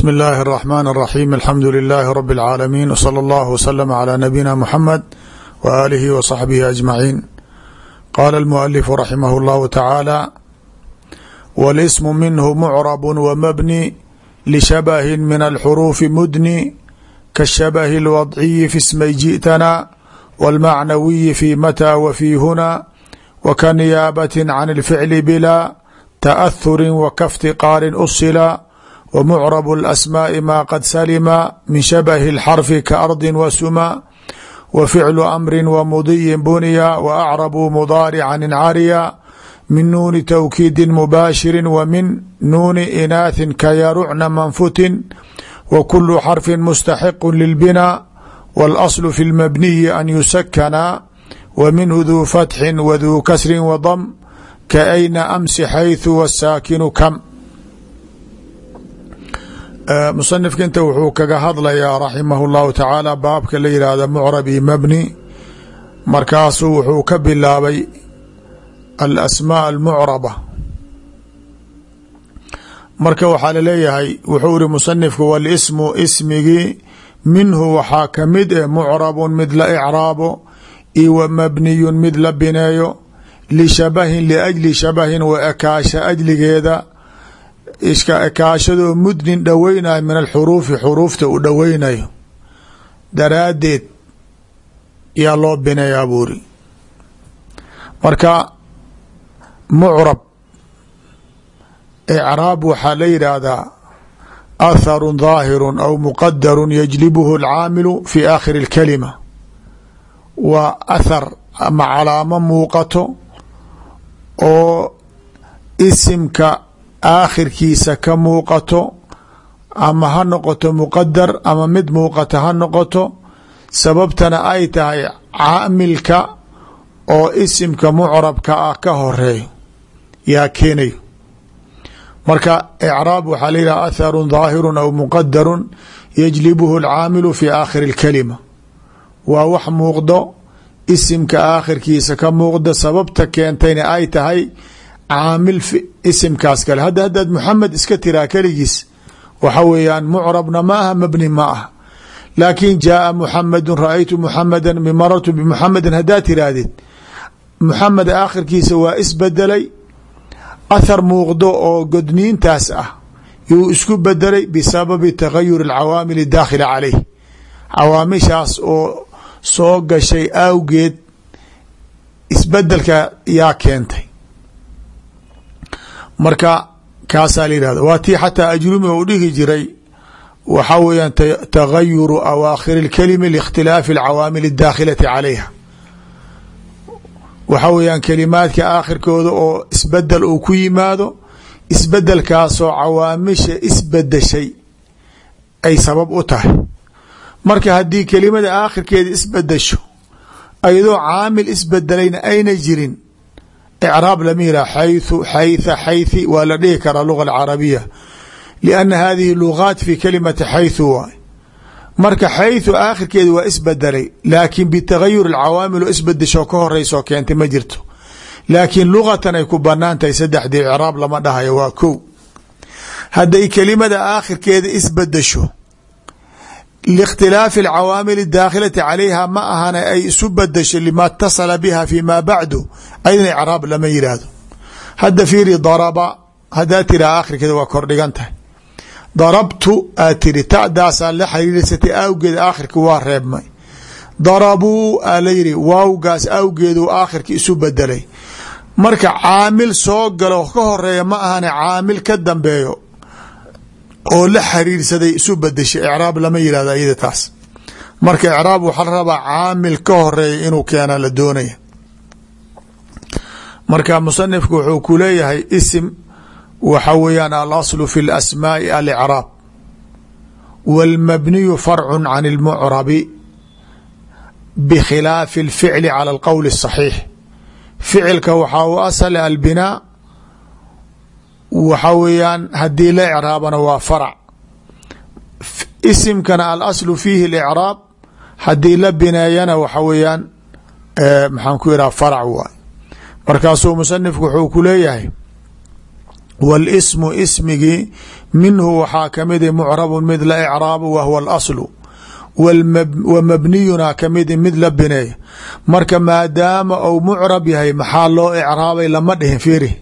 bsm اllahi الرحmn الرaxيm alxamdu لilaahi rb العaalamiin wslى اllah wslm عlى nabiyina mxamed w alihi w صaxbihi aجmaciin qala اlmualifu raximah اllahu tacaala wاlsmu minhu mucrab wmabni lishabahi min alxuruufi mudni kaالshabahi اlwadciyi fi smay jiئtana wاlmacnawiyi fi matى w fi huna wkaniyaabaة can اlficli bila taأhuri wakaftiqaarin usila wmucrab اlasmaaءi ma qad salima min shabahi اlxarfi kaardi wasuma wa ficlu amri wamudiyin buniya waacrabu mudaarican cariya min nuuni tawkiidi mubaashiri wa min nuuni inaaثi kayarucna manfutin wa kulu xarfi mustaxiqu lilbina wاlasl fi اlmabniyi an yusakana wa minhu duu fatxi waduu kasri wadm kaayna amsi xayثu wsaakinu kam musanifka inta wuxuu kaga hadlayaa raximah اllahu tacaala baabka la yihahda mucrab iyo mabni. Markaasuu wuxuu ka bilaabay alasmaa almucraba. Marka waxaa la leeyahay wuxuu iri musanifku walismu ismigii minhu waxaa ka mid e mucrabun mid la icraabo iyo wa mabniyun mid la bineeyo lishabahin liajli shabahin wa ekaasha ajligeeda iska ekaashadoo mudnin dhoweynayo min alxuruufi xuruufta u dhoweynayo daraaddeed yaa loo bineeyaa buuri. Marka mucrab icraab waxaa la yidhaahdaa atharu daahiru aw muqadaru yajlibuhu alcaamilu fi aakhiri اlkalima waa athar ama calaamo muuqato oo isimka aakhirkiisa ka muuqato ama ha noqoto muqadar ama mid muuqata ha noqoto sababtana ay tahay caamilka oo isimka mucrabka ah ka horeeyo yaa keenayo. Marka icraab waxaa la yidhaha atharu daahiru aw muqadaru yajlibuhu alcaamilu fi aakhiri اlkalima waa wax muuqdo isimka aakhirkiisa ka muuqda sababta keentayna ay tahay caamil isimkaas kale. Hadda haddaad muxamed iska tiraa keligiis waxa weeyaan mucrabna ma aha mabni ma ah laakin jaaa muxamedun ra'aytu muxameda marartu bimuxamedin haddaad tirahdid muxamed aakhirkiisa waa isbedelay athar muuqdo oo godniintaas ah. Yuu isku bedelay bisababi tagayur alcawaamil daakhila caleyh cawaamishaas oo soo gashay awgeed isbeddelka yaa keentay marka kaasaa la yihahda waa tii xataa ajrumi u dhihi jiray waxaa weeyaan tagayuru awaakhir اlkalimi liikhtilaafi alcawaamil اdaakhilati calayha. Waxaa weeyaan kelimaadka aakhirkooda oo isbeddel uu ku yimaado isbedelkaasoo cawaamisha isbedeshay ay sabab u tahay. Marka haddii kelimada aakhirkeeda isbedesho ayadoo caamil isbedelayna ayna jirin icraab lama yihah xayu xaytha xaythi waa la dhihi karaa luga alcarabiya lianna hadihi lugaat fi kalimati xaythu waay marka xaythu aakhirkeeda waa isbedelay laakiin bitagayur alcawaamil oo isbedesho ka horeyso keentay ma jirto laakiin lugatan ay ku bannaan tahay saddexdii icraab lama dhahayo waa kow hadday kelimada aakhirkeeda isbedesho liikhtilaafi alcawaamil daakhilati calayha ma ahana ay isu bedesho lima اtasala biha fi ma bacdu ayadna icraab lama yidhaahdo hadda fiiri daraba haddaa tiraha aakhirkeeda waa kordhigan tahay darabtu aad tiri ta'daasaa la xiriirsatay awgeed aakhirka waa reebmay darabuu aa la yidhi waawgaas awgeedu aakhirka isu bedelay marka caamil soo galo ka horreeya ma ahana caamil ka dambeeyo oo la xiriirsaday isu bedeshay icraab lama yihahdo iyada taas marka icraab waxaa la rabaa caamil ka horeeya inuu keena la doonaya marka musanifku wuxuu ku leeyahay isim waxa weeyaan alaslu fi اlasmaaءi alicraab wاlmabniyu farcu can اlmucrabi bikhilaafi اlficli calى اlqowl الصaxiix ficilka waxaa u asal albinaa waxa weeyaan haddii la icraabana waa farc isimkana alaslu fiihi اlicraab haddii la bineeyana waxa weeyaan maxaan ku yidhaha farc waay markaasuu musanifku wuxuu ku leeyahay wاlsmu ismigii minhu waxaa kamida mucrabu mid la icraabo wahwa اlaslu wa mabniyuna kamidi mid la bineey marka maadaama ou mucrab yahay maxaa loo icraabay lama dhihin fiiri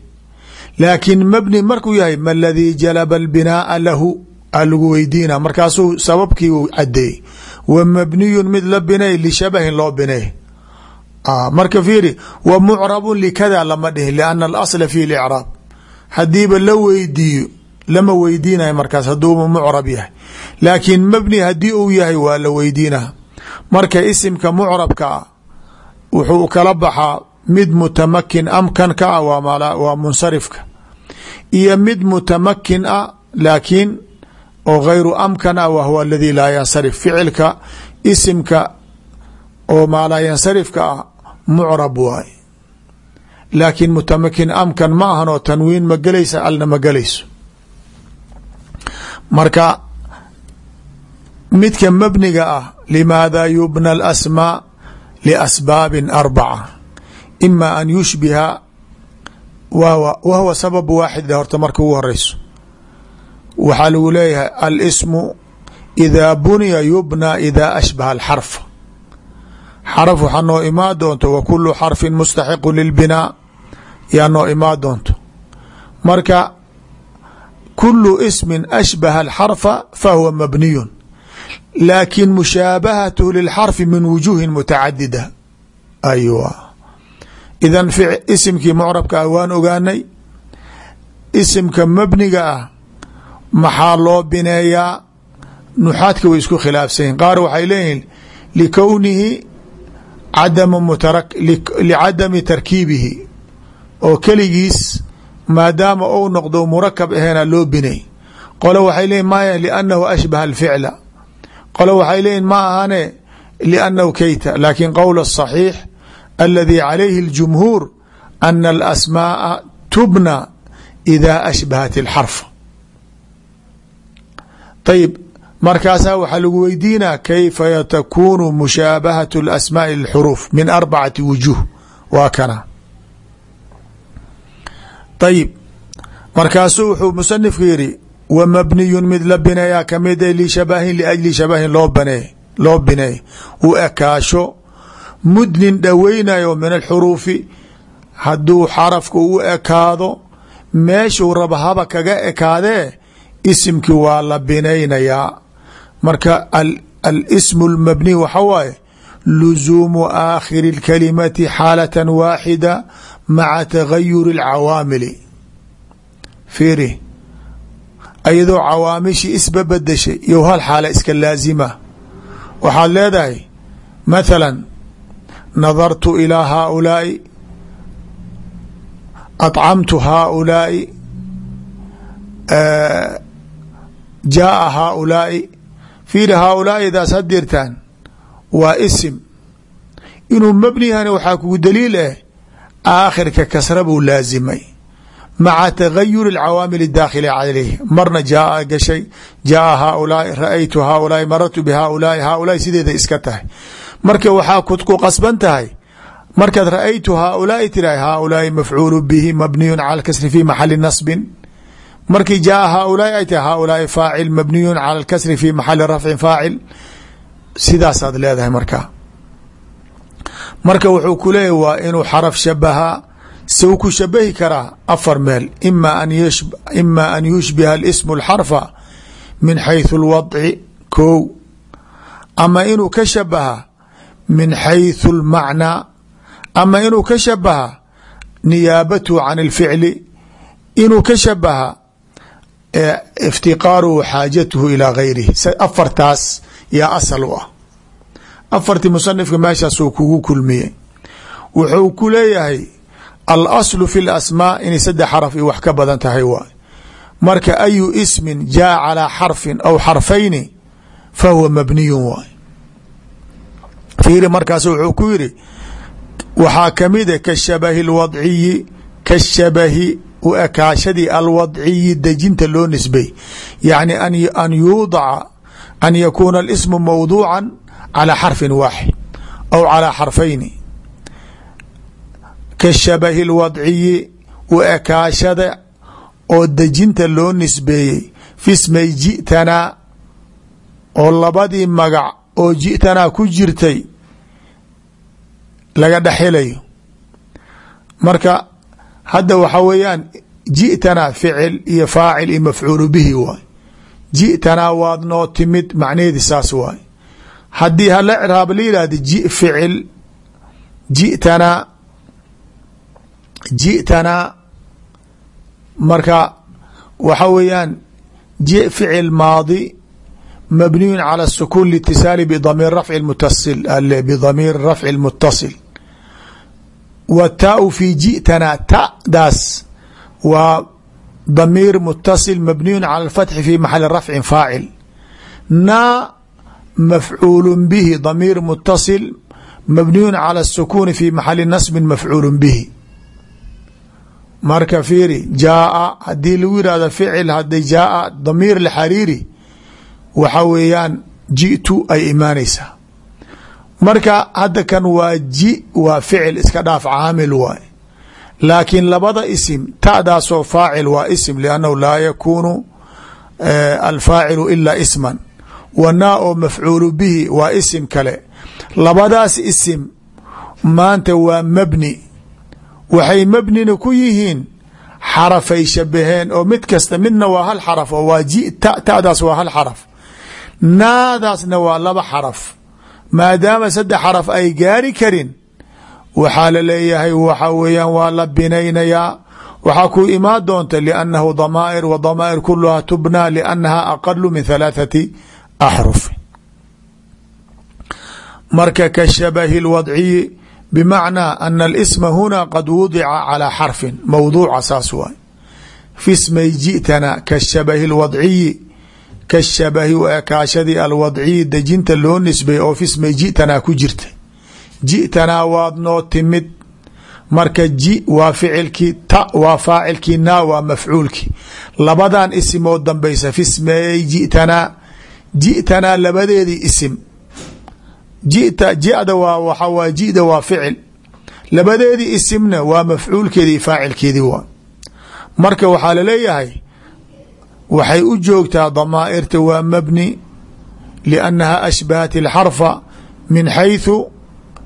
laakiin mabni markuu yahay ma ladii jalaba اlbinaaa lahu? A weydiina. Markaasuu sababkii u cadeeyey wa mabniyun mid la binay lishabahin loo binay. Marka fiiri wa mucrabu likada lama dhihin liana alasla fi licraab hadiiba la weydiiyo lama weydiinayo markaas haduuba mucrab yahay. Laakiin mabni haddii uu yahay waa la weydiina marka isimka mucrabka ah wuxuu kala baxaa mid mutamakin amkan ka ah waa munsarifka iyo mid mutamakin ah laakiin oo gayru amkan ah wahwa aladii laa yansarif. Ficilka isimka oo maalaa yansarifka ah mucrab waay. Laakiin mutamakin amkan ma ahan oo tanwiin ma gelaysa alna ma gelayso. Marka midka mabniga ah limaada yubna alasmaa liasbaabin arbaca ima an yushbiha wahwa sabab waaxid horta marka ugu horeyso. Waxaa lagu leeyahay alsmu idaa buniya yubna idaa ashbaha alxarfa xaraf waxaa noo imaa doonto wa kulu xarfin mustaxiqu lilbinaa yaa noo imaa doonto. Marka kulu ismin ashbaha alxarfa fahuwa mabniyun. Laakin mushaabahathu lilxarfi min wujuhin mutacadida. Aywa idan isimkii mucrabka ah waan ogaanay isimka mabniga ah maxaa loo bineeyaa? Nuxaadka way isku khilaafsanyihin qaar waxay leeyihiin likownihi licadami tarkiibihi oo keligiis maadaama ou noqdo murakab aheena loo binay. Qole waxay leeyihiin maya liannahu ashbaha alficla. Qole waxay leeyihiin ma ahane liannahu keyta laakin qowl asaxiix aladi calayhi اljumhuur ana alasmaaa tubna ida ashbahat اlxarfa ayib markaasaa waxaa lagu weydiinaa kayfa takunu mushaabahaة اlasmaaءi اlxuruuf min arbacati wujuh waa kana ayib markaasuu wuxuu musanifku yidhi wa mabniyu mid la bineeyaa kamida lishabahin liajli shabahin loo bane loo bineey u ekaasho mudnin dhaweynayo min alxuruufi. Hadduu xarafku u ekaado meeshuu raba haba kaga ekaadee isimkii waa la binaynayaa. Marka alismu almabni waxa waaye luzuumu aakhiri اlkalimati xaalatan waaxida maca tagayuri alcawaamili. Fiiri iyadoo cawaamishii isba bedeshay iyo hal xaala iska laazima. Waxaad leedahay mathalan nadartu ilىa haaulaa'i acamtu haaulaa'i jaaa haaulaa'i fiiri haaulaa'idaas hadirtaan waa isim inuu mabni yahana waxaa kugu daliil eh aakhirka kasra buu laazimay maca tagayuri اcawaamil اdaakhili calayh marna jaaa gashay jaaa haaulaai ra-aytu haaulaai marartu bihaaulaai haaulaai sideeda iska tahay marka waxaa ku qasban tahay markaad ra-aytu haaulaai tiraha haaulaai mafcuulu bihi mabniyu cala kasri fi maxali nasbin markii jaaa haaulaai ay tahay haaulaai faacil mabniyu cala kasri fi maxali rafcin faacil sidaasaad leedahay markaa marka wuxuu ku leeyahy waa inuu xaraf shabahaa sw ku shabahi karaa afar meel ima an yushbiha اsmu اlxarfa min xayثu اlwadci ko ama inuu ka shabaha min xayثu اlmacnaa ama inuu ka shabaha niyaabathu can اlficli inuu ka shabaha iftiqaaruhu xaajatuhu ilaa gayrihi afartaas yaa asal u ah afartii musanifka meeshaasuu kugu kulmiyey wuxuu ku leeyahay alaslu fi lasmaa inay saddex xaraf i wax ka badan tahay waay marka ayu ismin jaa calaa xarfin aw xarfayni fa huwa mabniyun waay fiiri markaas wuxuu ku yidhi waxaa kamida kashabahi alwadciyi kashabahi u ekaashadii alwadciyi dejinta loo nisbay yacni an yuudaca an yakuuna alismu mawduuca calى xarfin waaxid aw calى xarfayni kashabahi اlwadciyi u ekaashada oo dejinta loo nisbeeyey fismay ji'tanaa oo labadii magac oo ji'tanaa ku jirtay laga dhexelayo marka hadda waxa weeyaan ji'tanaa ficil iyo faacil iyo mafcuulu bihi waay. Ji'tanaa waad noo timid macnaheedi saas waay. Haddii hala craab la yihahdo ji ficil ji'tanaa ji'tanaa marka waxa weeyaan ji ficil maadi mabniyu calى الsukun lاtisaali bdamiir rafci mutasil bdamiir rafci mutasil w taau fi ji'tanaa ta'daas waa damiir mutasil mabniyu calى اfatxi fi maxali rafci faacil na mafcuul bihi damiir mutasil mabniyu calى الsukuni fi maxali nasbi mafcuul bihi marka fiiri jaaa haddii lagu yihahdo ficil hadday jaaa damiir lxariiri waxa weeyaan ji'tu ay imaanaysaa. Marka hadda kan waa ji waa ficil iska dhaaf caamil waay laakiin labada isim ta'daasoo faacil waa isim liannahu laa yakuunu alfaacilu ilaa isman. Wa naa oo mafcuulu bihi waa isim kale. Labadaas isim maanta waa mabni. Waxay mabnina ku yihiin xarafay shabaheen oo mid kasta midna waa hal xaraf oo waa ji ta ta'daas waa hal xaraf naadaasna waa laba xaraf. Maadaama saddex xaraf ay gaari karin waxaa la leeyahay waxa weeyaan waa la binaynayaa. Waxaa ku imaan doonta liannahu damaa'ir wa damaa'ir kuluhaa tubnaa liannaha aqalu min halaathati axrufi marka ka shabahi lwadciyi bmacnaa ana alisma huna qad wudica calaa xarfin mawduuca saas waay. Fi smay ji'tana kashabahi lwadciyi kashabahi u ekaashadii alwadciyi dejinta loo nisbay oo fi smay ji'tanaa ku jirta ji'tanaa waad noo timid. Marka ji waa ficilkii ta waa faacilkii naa waa mafcuulkii. Labadan isim dambaysa fi smay ji'tanaa. Ji'tanaa labadeedii isim. Jita jida waa waxa waa jida waa ficil. Labadeedii isimna waa mafcuulkeedii faacilkeedii waa. Marka waxaa la leeyahay waxay u joogtaa damaa'irta waa mabni liannaha ashbahat اlxarfa min xayثu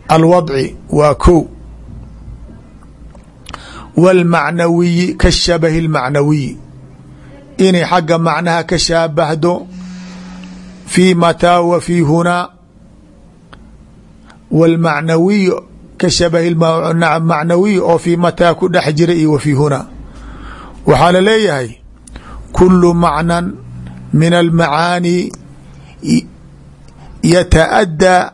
alwadci waa ko wاlmacnawiyi kashabahi اlmacnawiyi inay xagga macnaha ka shaabahdo fii mataa wa fii hunaa wاlmacnawiy ka shabahi macnawiy oo fii mataa ku dhex jira iyo wa fii hunaa waxaa laleeyahay kulu macnan min almacaani yataaddaa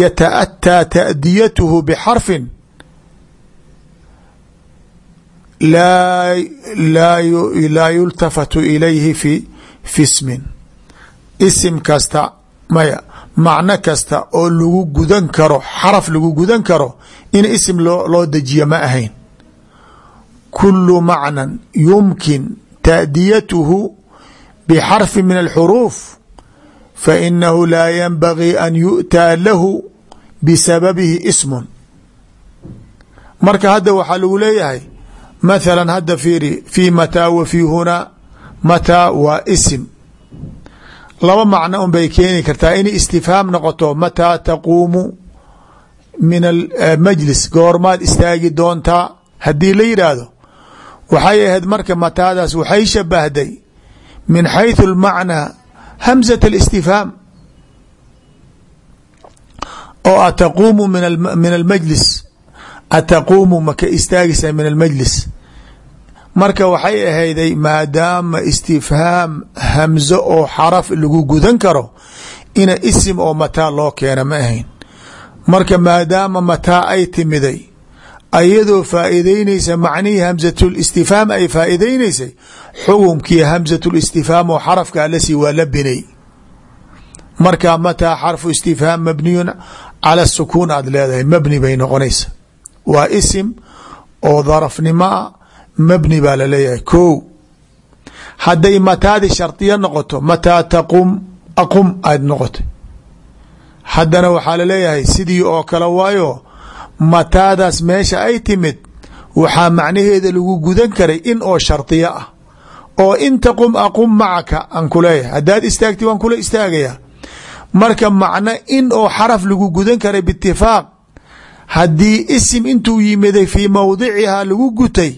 yata'ataa ta'diyatuhu bxarfin laa yultafatu ilayhi fi fi smin isim kasta maya macno kasta oo lagu gudan karo xaraf lagu gudan karo in isim loo dejiyo ma ahayn kulu macnan yumkin taأdiyatuhu bxarfi min alxuruuf fainahu laa yanbagii an yu'taa lahu bisababihi ismun marka hadda waxaa lagu leeyahay mathala hadda fiiri fii mataa wa fii hunaa mataa waa isim laba macno un bay keeni kartaa inay istifhaam noqoto mataa taquumu min almajlis goormaad istaagi doontaa haddii la yidhaahdo waxay ahayd marka mataadaas waxay shabahday min xayثu اlmacnaa hamزaة الاstifhaam oo ataquumu min almajlis ataquumu maka istaagaysaa min almajlis marka waxay ahayday maadaama istifhaam hamzo oo xaraf lagu gudan karo ina isim oo mataa loo keena ma ahayn marka maadaama mataa ay timiday ayadoo faa'iideynaysa macnihii hamsatulistifhaam ay faa'iideynaysay xukumkii hamsatulistifhaam oo xarafka alasi waa la binay. Marka mataa xarfu istifhaam mabniyun cala sukuun aad leedahay mabni bay noqonaysa. Waa isim oo darafnimoa mabni baa la leeyahay ko hadday mataadi shardiya noqoto mataa taqum aqum aad noqotay. Haddana waxaa la leeyahay sidii oo kale waayo mataadaas meesha ay timid waxaa macnaheeda lagu gudan karay in oo shardiyo ah oo in taqum aqum macaka aan kuleeyahay haddaad istaagti waan kula istaagayaa. Marka macno in oo xaraf lagu gudan karay biitifaaq haddii isim intuu yimiday fii mowdicihaa lagu gutay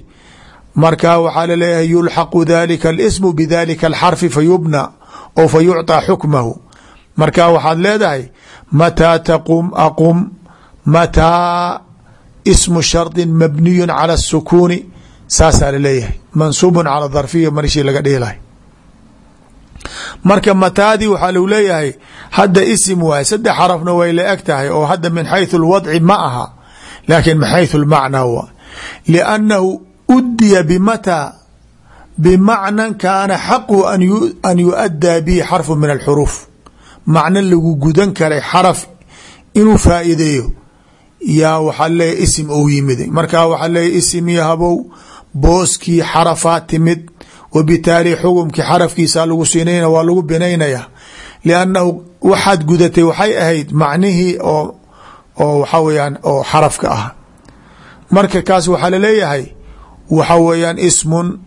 marka waxaa la leeyahay yulxaqu dalika alismu bidalika alxarfi fayubna oo fa yucطى xukmahu. Marka waxaad leedahay mataa taqum aqum mataa ismu shardi mabniyu cala asukuuni saasaa la leeyahay mansuubun cala darfiya marshii laga dhihilahay marka mataadii waxaa lou leeyahay hadda isim waay saddex xarafna way la eg tahay oo hadda min xayثu lwadci ma aha laakiin min xayثu lmacnaa wa liannahu udiya bimata bimacnan kaana xaqu an yuaddaa bihi xarfu min alxuruuf macno lagu gudan karay xaraf inuu faa'iideeyo yaa waxaa leeyahy isim ou yimiday markaa waxaa leeyahy isim yahabow booskii xarafaa timid wabitaali xukumkii xarafkiisa lagu siinayna waa lagu binaynaya. Liannahu waxaad gudatay waxay ahayd macnihii oo oo waxaa weyaan oo xarafka ah. Marka kaas waxaa la leeyahay waxa weeyaan ismun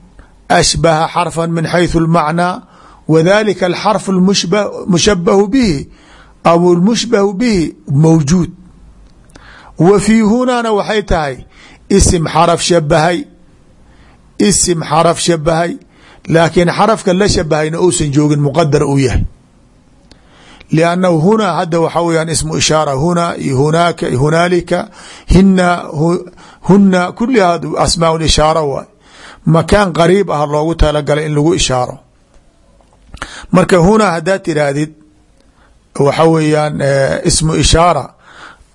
ashbaha xarfa min xayثu اlmacnaa wadalika alxarf mushabahu bihi aw lmushbahu bihi mawjuud wa fii hunaana waxay tahay isim xaraf shabahay isim xaraf shabahay laakiin xarafka la shabahayna uusan joogin muqadar uu yahay. Liannahu hunaa hadda waxaa weyaan ismu ishaara hunaa iyo hunaaka iyo hunaalika hina huna kulihaa asmaa ishaara waay. Makaan qariib ah loogu talagalay in lagu ishaaro. Marka hunaa haddaad tidhaahdid waxa weeyaan ismu ishaara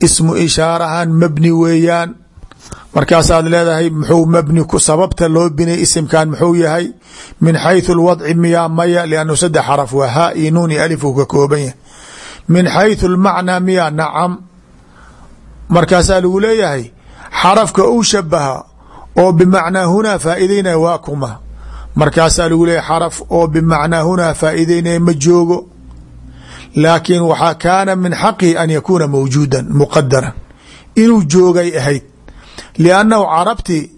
ismu ishaarahan mabni weeyaan markaasaad leedahay muxuu mabni ku sababta loo binay isimkan muxuu yahay min xayثu اlwadci miyaa maya lannu saddex xaraf waa haa iyo nuun iyo alif uu ka kooban yahay min xayثu اlmacnaa miyaa nacam markaasaa lagu leeyahay xarafka uu shabaha oo bimacnaa hunaa faa'iideynaya waa kuma markaasaa lagu leeyahay xaraf oo bimacnaa hunaa faa'iideynaya ma joogo laakiin waxaa kaana min xaqihi an yakuuna mawjuuda muqadaran inuu joogay ahayd. Liannahu carabti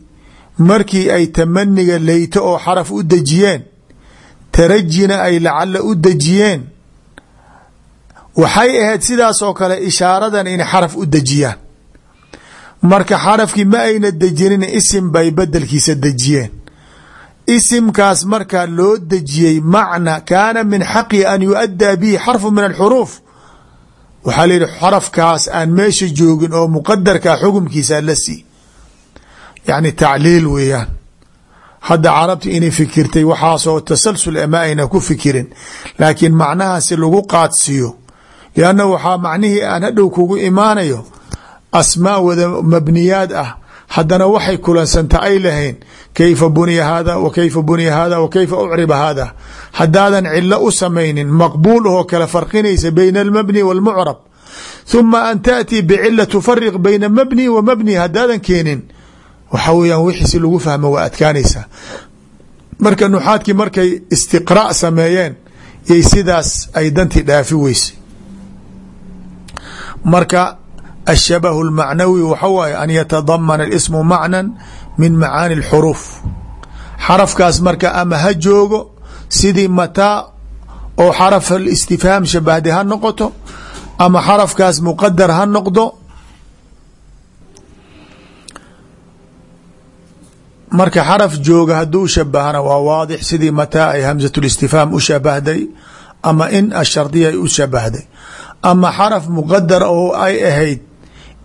markii ay tamaniga leyto oo xaraf u dejiyeen tarajina ay lacala u dejiyeen waxay ahayd sidaas oo kale ishaaradan inay xaraf u dejiyaan. Marka xarafkii ma ayna dejinin isim bay bedelkiisa dejiyeen isimkaas markaa loo dejiyey macna kaana min xaqi an yuadaa bihi xarfu min alxuruuf. Waxaa la yihi xarafkaas aan meesha joogin oo muqadarka xukumkiisa la sii. Yacni tacliil weeyaan. Hadda carabti inay fikirtay waxaasoo tasalsul ma ayna ku fikirin. Laakiin macnahaasi lagu qaadsiiyo. Lianna waxaa macnihii aan hadhow kugu imaanayo asmaa wada mabniyaad ah haddana waxay kulansanta ay lahayn kayfa buniya hada wa kayfa buniya hada wa kayfa ucriba hada haddaadan cilo u samaynin maqbuul ahoo kala farqinaysa bayna almabni walmucrab huma an taأtii bicila tufariq bayna mabni wa mabni haddaadan keenin waxa weeyaan wixii si lagu fahmo waa adkaanaysaa marka nuxaadkii markay istiqraac sameeyeen yay sidaas ay danti dhaafi weysay. Marka الshabه الmacnawi waxa waaye an yatadamana اsmu macna min macaani اlxuruuf xarafkaas marka ama ha joogo sidii mataa oo xaraf istifhaam shabahday ha noqoto ama xarafkaas muqadar ha noqdo marka xaraf jooga hadduu shabahana waa waadix sidii mataa ay hamزaة اlistifhaam u shabahday ama in ashardiya ay u shabahday ama xaraf muqadar oo ay ahayd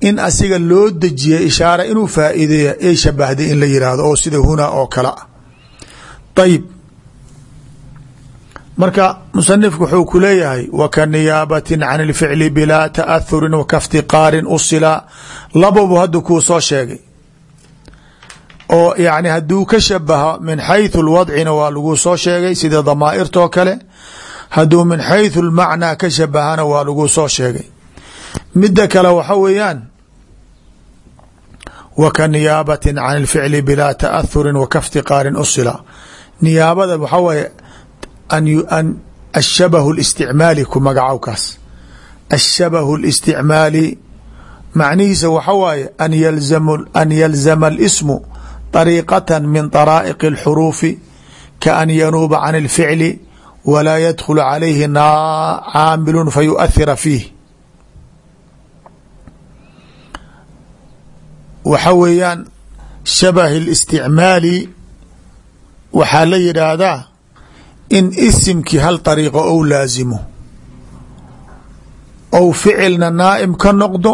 in asiga loo dejiya ishaara inuu faa'iideeya ay shabahday in la yihahdo oo sida hunaa oo kale ah ayib marka musanifku wuxuu ku leeyahay wa ka niyaabatin can اlficli bilaa ta'ahurin wa kaftiqaarin usila lababu hadda kuu soo sheegay oo yani hadduu ka shabaha min xayثu اlwadcina waa lagu soo sheegay sida damaa'irtoo kale hadduu min xayثu اlmacnaa ka shabahana waa lagu soo sheegay midda kale waxa weeyaan wa ka niyaabatin can اlficli bilaa ta'ahurin wa kaftiqaarin usila niyaabada waxa waye an ashabahu اlisticmaali ku magacowkaas ashabahu اlisticmaali macnihiisa waxa waaye an yalzama اlismu طariiqata min طaraa'iq اlxuruufi kaan yanuuba can اlficli walaa yadkhulu calayhi caamilu fayuؤahira fiih waxa weeyaan shabah اlisticmaali waxaa la yidhaahdaa in isimkii hal طariiqo ou laasimo ou ficilna naa'im ka noqdo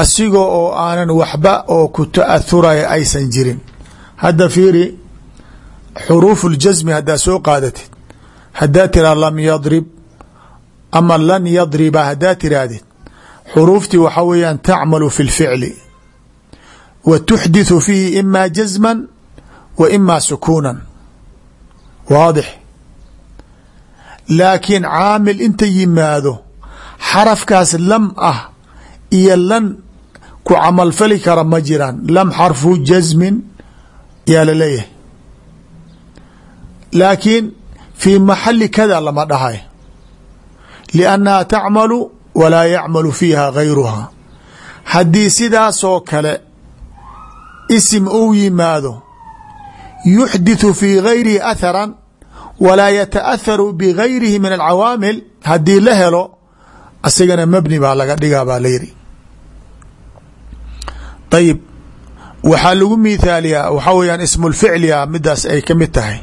asigoo oo aanan waxba oo ku ta'ahuraya aysan jirin hadda fiiri xuruufu اljasmi haddaa soo qaadatid haddaa tiraa lam yadrib ama lan yadriba haddaa tirahdid xuruuftii waxaa weeyaan tacmalu fi اlficli wa tuxdithu fiihi ima jasma wa ima sukuunan waadix laakiin caamil inta yimaado xarafkaas lam ah iyo lan ku camalfali kara ma jiraan lam xarfu jasmin yaa la leeyahay laakiin fii maxali kada lama dhahay liannaha tacmalu walaa yacmalu fiiha gayruha haddii sidaasoo kale isim uu yimaado. Yuxdithu fii gayrihi atharan walaa yataأtharu bigayrihi min alcawaamil haddii la helo asigana mabni baa laga dhigaa baa la yidhi. Ayib waxaa lagu mithaaliyaa waxaa weyaan ismu lficliga midaas ay ka mid tahay.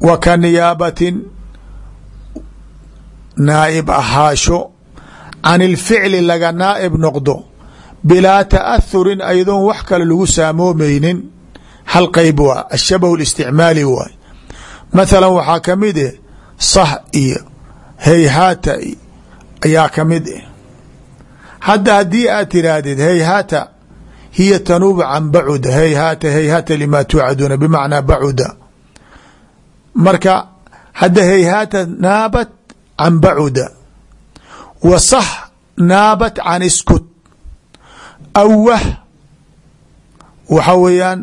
Wa ka niyaabatin naa'ib ahaasho can laga naa'ib noqdo bilaa ta'ahurin ayadoon wax kale lagu saamoomaynin. Hal qeyb waa ashabahu اlisticmaali waay. Mathala waxaa ka mid eh sah iyo hayhaata ayaa ka mid eh. Hadda haddii aad tiraahdid hayhaata hiya tanuubu can bacuda hayhaata hayhaata lima tuucaduuna bimacnaa bacuda marka hadda hayhaata naabat can bacuda wa sah naabat can iskut awah waxa weeyaan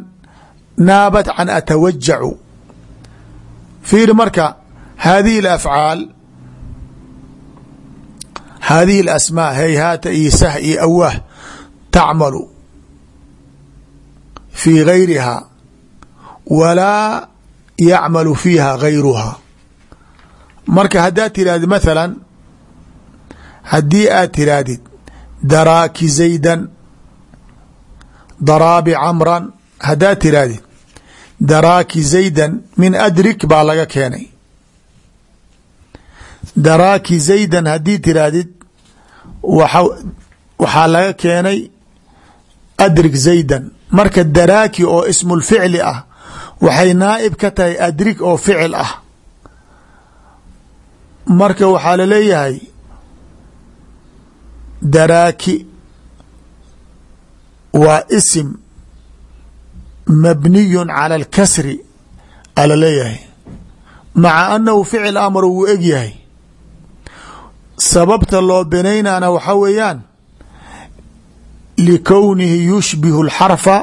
naabat can atawajacu fiiri marka hadihi اlafcaal hadihi اlasmaa hayhaata iyo sah iyo awaah tacmalu fii gayriha walaa yacmalu fiiha gayruha marka haddaad tirahdid mathala haddii aad tirahdid daraaki zaydan daraabi camran haddaad tirahdid daraaki zaydan min adrik baa laga keenay. Daraaki zaydan haddii tirahdid waxa waxaa laga keenay adrik zaydan. Marka daraaki oo ismulficli ah waxay naa'ib ka tahay adrig oo ficil ah. Marka waxaa la leeyahay daraaki waa isim mabniyu cala alkasri ala leeyahay. Maca annahu ficil amr wuu eg yahay. Sababta loo binaynana waxaa weeyaan likownihi yushbihu اlxarfa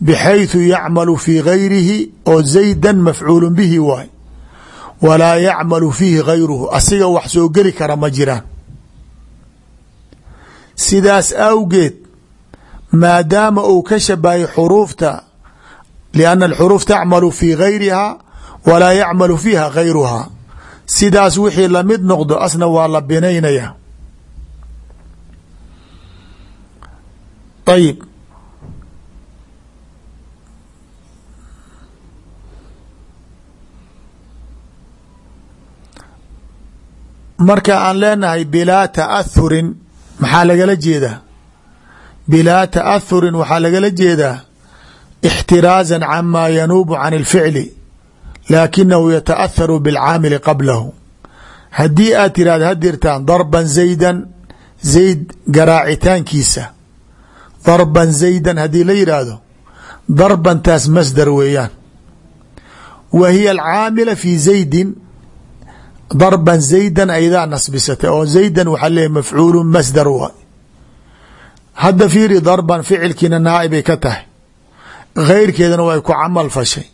bxayثu yacmalu fii gayrihi oo zayda mafcuulu bihi waay. Walaa yacmalu fiihi gayruhu asiga wax soo geli kara ma jiraan. Sidaas awgeed maadaama uu ka shabahay xuruufta lianna alxuruuf tacmalu fii gayriha walaa yacmalu fiiha gayruha. Sidaas wixii la mid noqdo asna waa la binaynaya. Ayib. Marka aan leenahay bilaa ta'ahurin maxaa lagala jeedaa bilaa ta'ahurin waxaa lagala jeedaa ixtiraaza cama yanuubu can اlficli laakinahu yata'aharu biاlcaamili qablahu. Haddii aad tirahda hadirtaan darban zaydan zayd garaacitaankiisa. Darban zaydan haddii la yidhaahdo darbantaas masdar weeyaan. Wa hiya alcaamila fi zaydin darban zaydan aydaa nasbisatay oo zaydan waxaa leeyahy mafcuulu masdar waay hadda fiiri darban ficilkiina naaibay ka tahay. Keyrkeedana way ku camal fashay.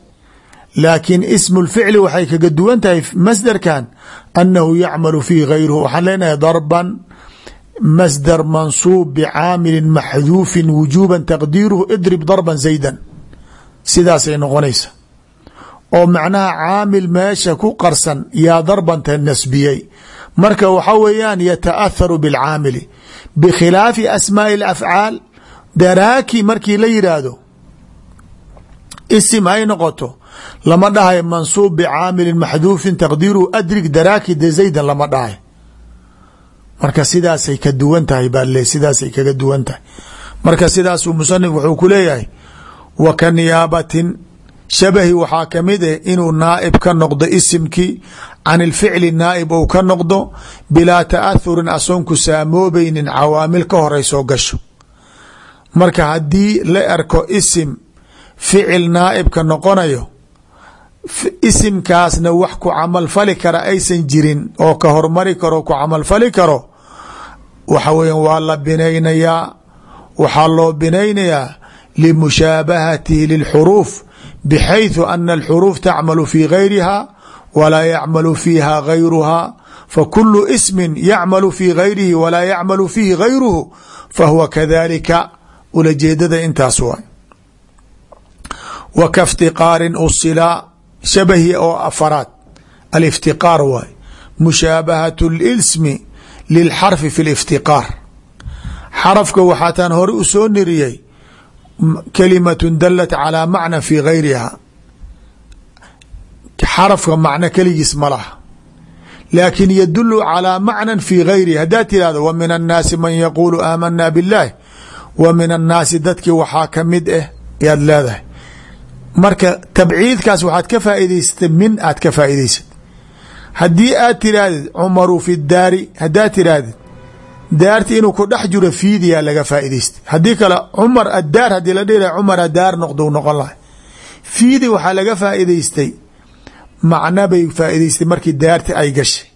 Laakiin ismu lficli waxay kaga duwan tahay masdarkan annahu yacmalu fiihi gayruhu waxaan leenahay darban masdar mansuub bicaamilin maxduufin wujuuba taqdiiruhu. Idrib darban zaydan. Sidaasay noqonaysa. Oo macnaha caamil meesha ku qarsan yaa darbanta nasbiyey marka waxa weeyaan yataatharu bilcaamili bikhilaafi asmaaءi اlafcaal daraaki markii la yidhaahdo isim ay noqoto lama dhahay mansuub bicaamilin maxduufin taqdiiruhu adrig daraaki de zaydan lama dhahay. Marka sidaasay ka duwan tahay baa le sidaasay kaga duwan tahay. Marka sidaasuu musanif wuxuu ku leeyahay wa ka niyaabatin shabahi waxaa ka mid ah inuu naaib ka noqdo isimkii can ilficli naaib ou ka noqdo bilaa taathurin asoonku saamoobaynin cawaamil ka horay soo gasho. Marka haddii la arko isim ficil naaibka noqonayo isimkaasna wax ku camal fali kara aysan jirin oo ka hormari karo ku camal fali karo waxa waa la binaynayaa waxaa loo binaynayaa limushaabahatihi lilxuruuf bxayثu ana alxuruuf tacmalu fi gayriha walaa yacmalu fiiha gayruha fakulu ismi yacmalu fi gayrihi walaa yacmalu fiihi gayruhu fahuwa kadalika ulajeedada intaas waay wa kaftiqaarin usilaa shabahi oo afaraad aliftiqaar waay mushaabahat اlismi lilxarfi fi اliftiqaar xarafka waxaataan hore u soo niriyey kalimaة dalat calىa macna fi gayriha xarafka macno keligiis ma laha laakin yadulu calىa macna fi gayrihi haddaad tirahdo wa min annaasi man yaquulu aamana biاllahi wa min annaasi dadkii waxaa kamid ah yaad leedahay marka tabciidkaas waxaad ka faa'idaysatay min aad ka faa'idaysatay haddii aad tirahdid cumaru fi daari haddaad tirahdid daarti inuu ku dhex jiro fiidiyaa laga faaideysta haddii kale cumar adaar haddii la dhih cumar adaar noqdu noqon laha fiidi waxaa laga faa'ideystay macna bay faa'ideystay markii daarti ay gashay.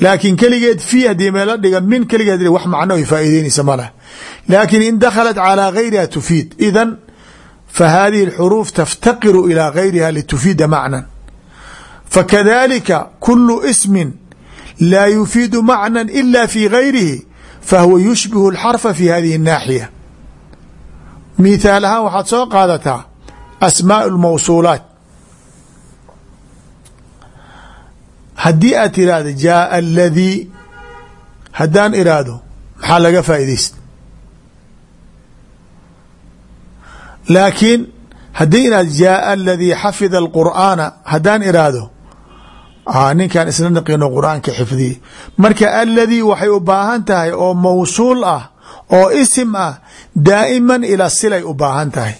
Laakiin keligeed fii haddii meela dhiga min keligeed wax macno ay faa'ideynaysa ma laakiin in dakhalat calaa gayriha tufiid. Idan fa haadihi taftaqiru ilaa gayriha litufiida macnan. Fakadalika kulu ismin laa yufiidu macnan ila fi gayrihi fahuwa yushbihu اlxarfa fi hadihi الnaaxiya mithaal ahaan waxaad soo qaadataa asmaaء اlmawsuulaat haddii aad tiraahdo jaaa aladii haddaan iraahdo maxaa laga faa'iidaysta laakiin haddii inaad jaaa aladii xafida alqur'aana haddaan iraahdo ninkan isla naqino qur'aanka xifdiye marka aladii waxay u baahan tahay oo mawsuul ah oo isim ah daa'iman ila silay u baahan tahay.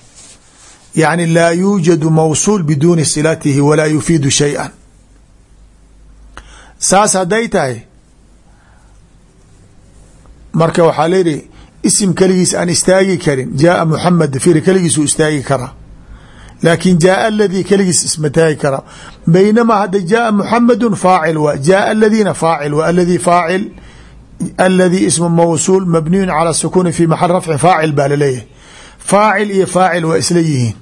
Yacni laa yuujadu mawsuul biduuni silatihi walaa yufiidu shayئa saas hadday tahay marka waxaa layihi isim keligiis aan istaagi karin jaaa muxamed fir keligiisuu istaagi karaa laakin jaaa aladii keligiis isma taagi karaa baynamaa hadda jaaa muxamadu faacil waa jaaa aladiina faacil wa aladii faacil aladii ismu mawsuul mabniyun cala sukuuni fi maxal rafcin faacil baa la leeyahay faacil iyo faacil waa isla yihiin.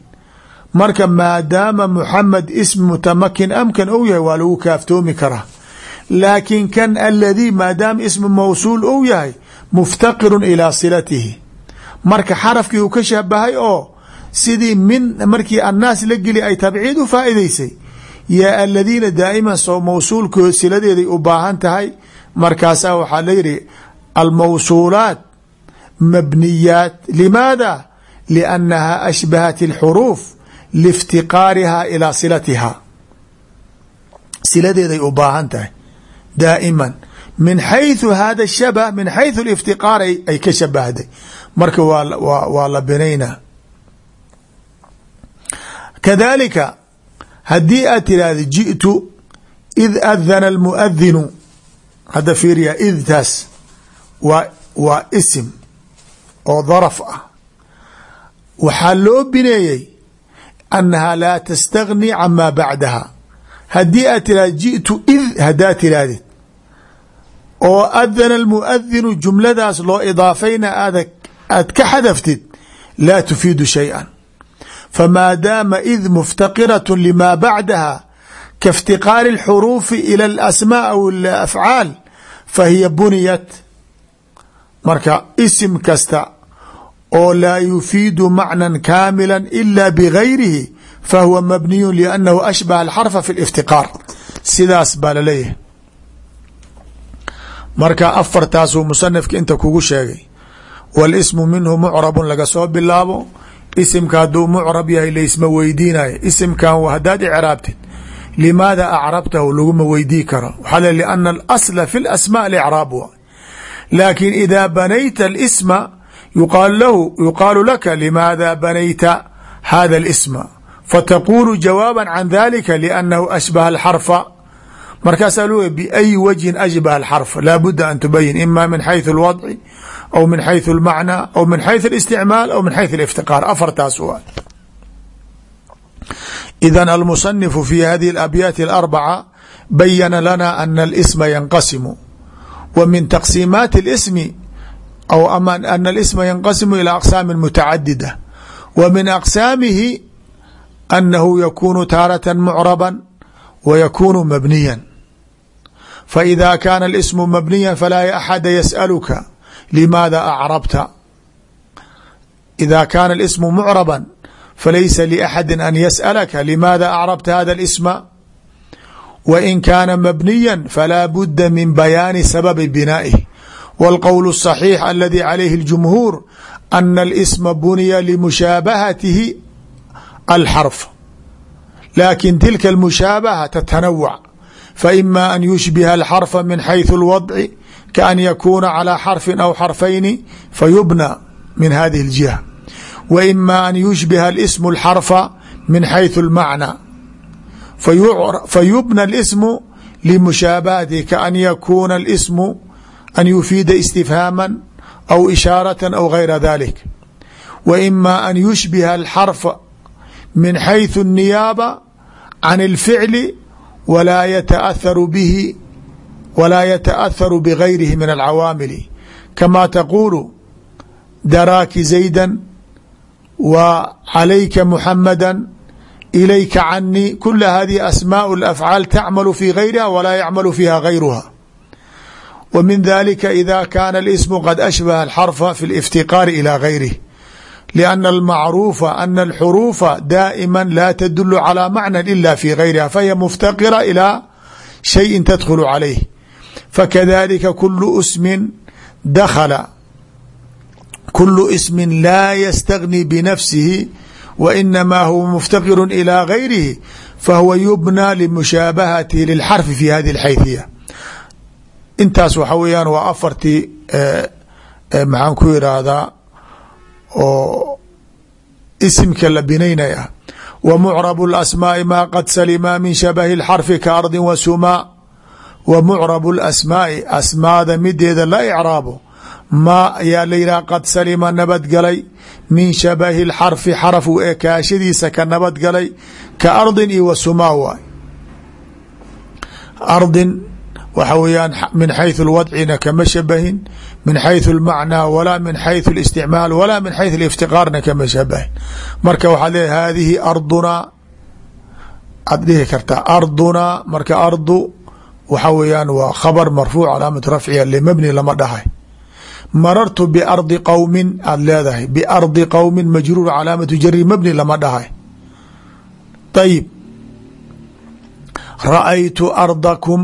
Marka maadaama muxamed ism mutamakin amkan ou yahay waa lagu kaaftoomi karaa. Laakiin kan aladii maadaama ismu mawsuul ou yahay muftaqiru ilaa sidii min markii annaas la geli ay tabciid u faa'iidaysay yaa aladiina daa'iman soo mawsuulko siladeeday u baahan tahay markaasaa ah waxaa layidhi almawsuulaat mabniyaat. Limaada? Liannahaa ashbahat alxuruuf liiftiqaarihaa ilaa silatihaa. Siladeeday u baahan tahay daa'iman. Min xayثu hada shabah min xayثu iftiqaar ay ka shabahday marka waa la binaynaa kadalika haddii aad tirahda jiئtu id adana اlmuadinu hadda fiiriya idtaas waa waa isim oo daraf ah waxaa loo bineeyey annaha laa tastagni cama bacdaha haddii aad tirahda jiئtu id haddaa tirahdid oo adana almuadinu jumladaas loo idaafayna aad aad ka xadaftid laa tufiidu shayئa famaadaama id muftaqiraة lima bacdaha kaاftiqaari اlxuruufi ilى اlasmاء aw afcaal fahiya buniyat marka isim kasta oo laa yufiidu macnan kaamila ila bgayrihi fahuwa mabniyu liannahu ashbaha alxarfa fi liftiqaar sidaas baa laleeyahay marka afartaasuu musanifka inta kugu sheegay walismu minhu mucrabun laga soo bilaabo isimka hadduu mucrab yahay laysma weydiinayo isimkan hadaad icraabtid limaada acrabtahu laguma weydii karo. Waxaa le liana alasla fi lasmaa alicraab wa laakin ida banayta alisma yuqaal lahu yuqaalu laka limaada banayta hada alisma? Fataqulu jawaaba can dalika liannahu ashbaha alxarfa markaasaa lu biأyi wجهi أشبه الxرف laa buda an تubayin ima min xayث الوضع أو min xayث المعنى أو min xayث الاستعmاal أو min xayث الافتقاar afartaas w إذا المصنف في hذه الأبياaت الأربعة bayana lana أن الاسم ينqaسم و min تqسيماaت الاسم أو أن الاسم ينqaسم إلى أقساaم متعadدة و min أقساamihi أنhu ykun tاaرة معربا و ykun مبنيا فإذا كان الاسم مبنيا فلا أحد يسألka لماذا أعربت إذا كان الاسم معربا فليس لأحد أن يسألka لماذا أعربت هذا الاسم وإن كان مبنيا فلا بد من بيان سبب بنائه والقول الصحيح الذي عليه الجمهور أن الاسم بني لمشابهته الحرف لكن تلك المشابهة تتنوع فإما أن يشبه الحرف من حيث الوضع كأن يكون على حرف أو حرفين فيبنى من هذه الجهة وإما أن يشبه الاسم الحرف من حيث المعنى فيبنى الاسم لمشابهته كأن يكون الاسم أن يفيد استفهاما أو إشارة أو غير ذلك وإما أن يشبه الحرف من حيث النيابة walaa yataatharu bihi walaa yataatharu bigayrihi min alcawaamili kamaa taquulu daraaki zaydan wa calayka muxamada ilayka canii kula hadihi asmaau lafcaal tacmalu fii gayriha walaa yacmalu fiiha gayruha wa min dalika ida kaana اlismu qad ashbaha alxarfa fi liftiqaari ilaa gayrih لأن المعروف أن الحروف دائما لا تدل على معنى إلا في غيرها فهي مفتقرة إلى شيء تدخل عليه فكذلك كل اسم دخل كل اسم لا يستغني بنفسه وإنما هو مفتقر إلى غيره فهو يبنى لمشاabهته للxرف في هذه الحayثية intaas waxa weyaan waa afartii maxaan ku irahdaa oo isimka la binaynaya w mcrب الأsmاaءi ma qad salima min shabahi الxarfi kaardi wa sumaa wa mucrab الأsmaaءi asmaada mideeda la icraabo ma ayaa la yidhah qad salima nabadgalay min shabahi اlxarfi xaraf u ekaashadiisa ka nabadgalay ka ardin iyo wa sumaa waay ardin waxa weyaan min xayثu اlwadcina kama shabahin min xayثu اlmacnaa walaa min xayثu اlisticmaal walaa min xayثu اliftiqaarna kama shabahin marka waxaa leeya hadihi ardunaa aad dhihi kartaa ardunaa marka ardu waxa weeyaan waa khabar marfuuc calaamatu rafciga limabni lama dhahay marartu biardi qowmin aada leedahay biardi qowmin majruur calaamatu jari mabni lama dhahay ayib ra-aytu ardakum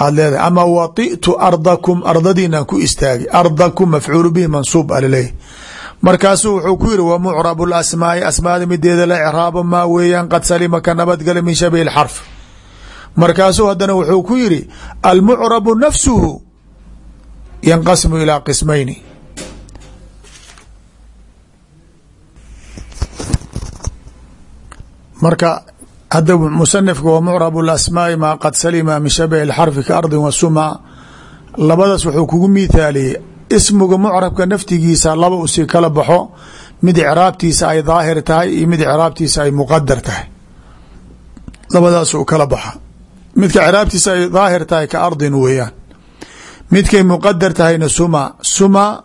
aad leedahay ama waitu ardakum ardadiinaan ku istaagay ardakum mafcuulu bihi mansuub alaleeyahy markaasuu wuxuu ku yiri wa mucrabu lasmaai asmaada mideeda la icraabo maa weeyaan qad salima ka nabadgala min shabihi lxarf markaasuu haddana wuxuu ku yiri almucrabu nafsuhu yanqasmu ilaa qismayni. Marka hadda musanifka wa mucrabu lasmaai maa qad salima min shabihi lxarfi ka ardin wa sumaa labadaas wuxuu kugu miithaaliyey ismiga mucrabka naftigiisa laba u sii kala baxo mid icraabtiisa ay daahir tahay iyo mid icraabtiisa ay muqadar tahay labadaas u kala baxa midka icraabtiisa ay daahir tahay ka ardin weeyaan midkay muqadar tahayna suma suma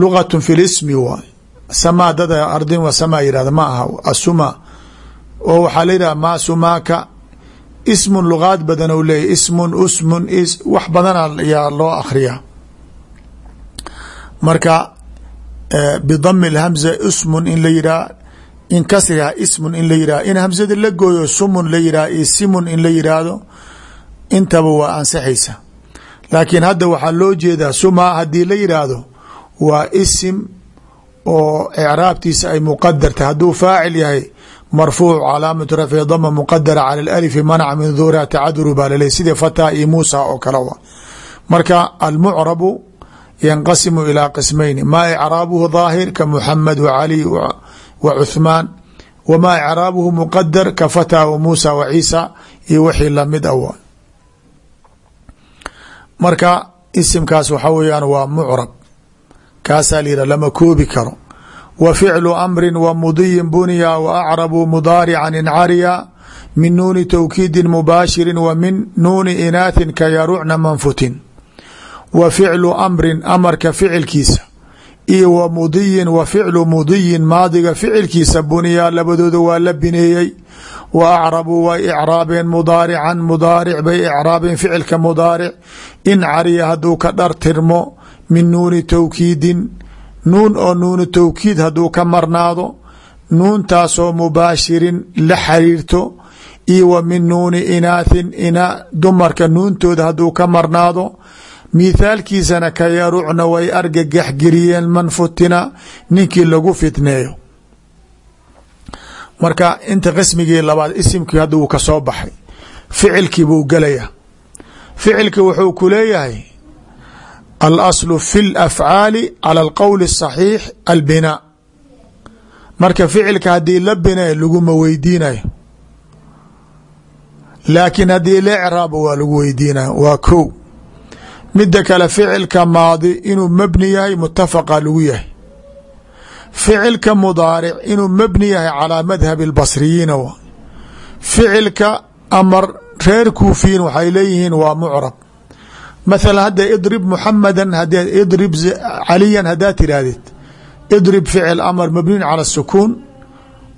lugatun fi lismi waay samaa dada ardin wa samaa yihahda ma aha asuma oo waxaa la yidhaha maa sumaaka ismun lugaad badan ou leeyahy ismun usmun wax badana yaa loo akhriyaa. Marka bidami اlhamza ismun in la in kasriha ismun in la yidhah in hamzada la gooyo sumun la yidhah simun in la yidhaahdo intaba waa ansaxaysa laakiin hadda waxaa loo jeedaa suma haddii la yidhaahdo waa isim oo ecraabtiisa ay muqadarta hadduu faacil yahay marfuuc calaamatu rafci dama muqadara cala alalifi manaca min duhuriha tacaduru baa laley sidii fataa iyo muusa oo kale wa marka almucrabu yanqasimu ilaa qismayni maa icraabuhu daahir ka muxamed wacali wa cuthmaan wamaa icraabuhu muqadar ka fataa wa muusa wa ciisa iyo wixii la mid a wa marka isimkaas waxa weeyaan waa mucrab. Kaasaa la yihah lama koobi karo wa ficlu amri wa mudiyin buniya wa acrabu mudaarican incariya min nuuni tawkiidin mubaashirin wa min nuuni inaathin ka yarucna manfutin wa ficlu amrin amarka ficilkiisa. Iyo wa mudiyin wa ficlu mudiyin maadiga ficilkiisa buniya labadooda waa la bineeyey. Wa acrabuu way icraabeen mudaarican mudaaric bay icraabeen ficilka mudaaric. In cariya hadduu ka dhartirmo min nuuni tawkiidin nuun oo nuunu tawkiid hadduu ka marnaado nuuntaasoo mubaashirin la xariirto iyo wa min nuuni inaathin ina dumarka nuuntooda hadduu ka marnaado mithaalkiisana ka yarucna way argagax geliyeen man futina ninkii lagu fitneeyo. Marka inta qismigii labaad isimkii hadda wuu ka soo baxay ficilkii buu gelaya ficilki wuxuu ku leeyahay الأصل في lafcaali على alqowli asaxiix البناء. Marka ficilka haddii la binay laguma weydiinayo. Laakiin haddii la ecraaba waa lagu weydiinayo waa kow. Midda kale ficilka maadi inuu mebni yahay mutafaqa lagu yahay. Ficilka mudaaric inuu mebni yahay calaa madhabi albasriyiina ficilka amar reer kuufiyin waxay leeyihiin waa mucrab maala hadda idrib muxamada hadee idrib caliyan haddaad tirahdid idrib ficil amar mabniin cala sukuun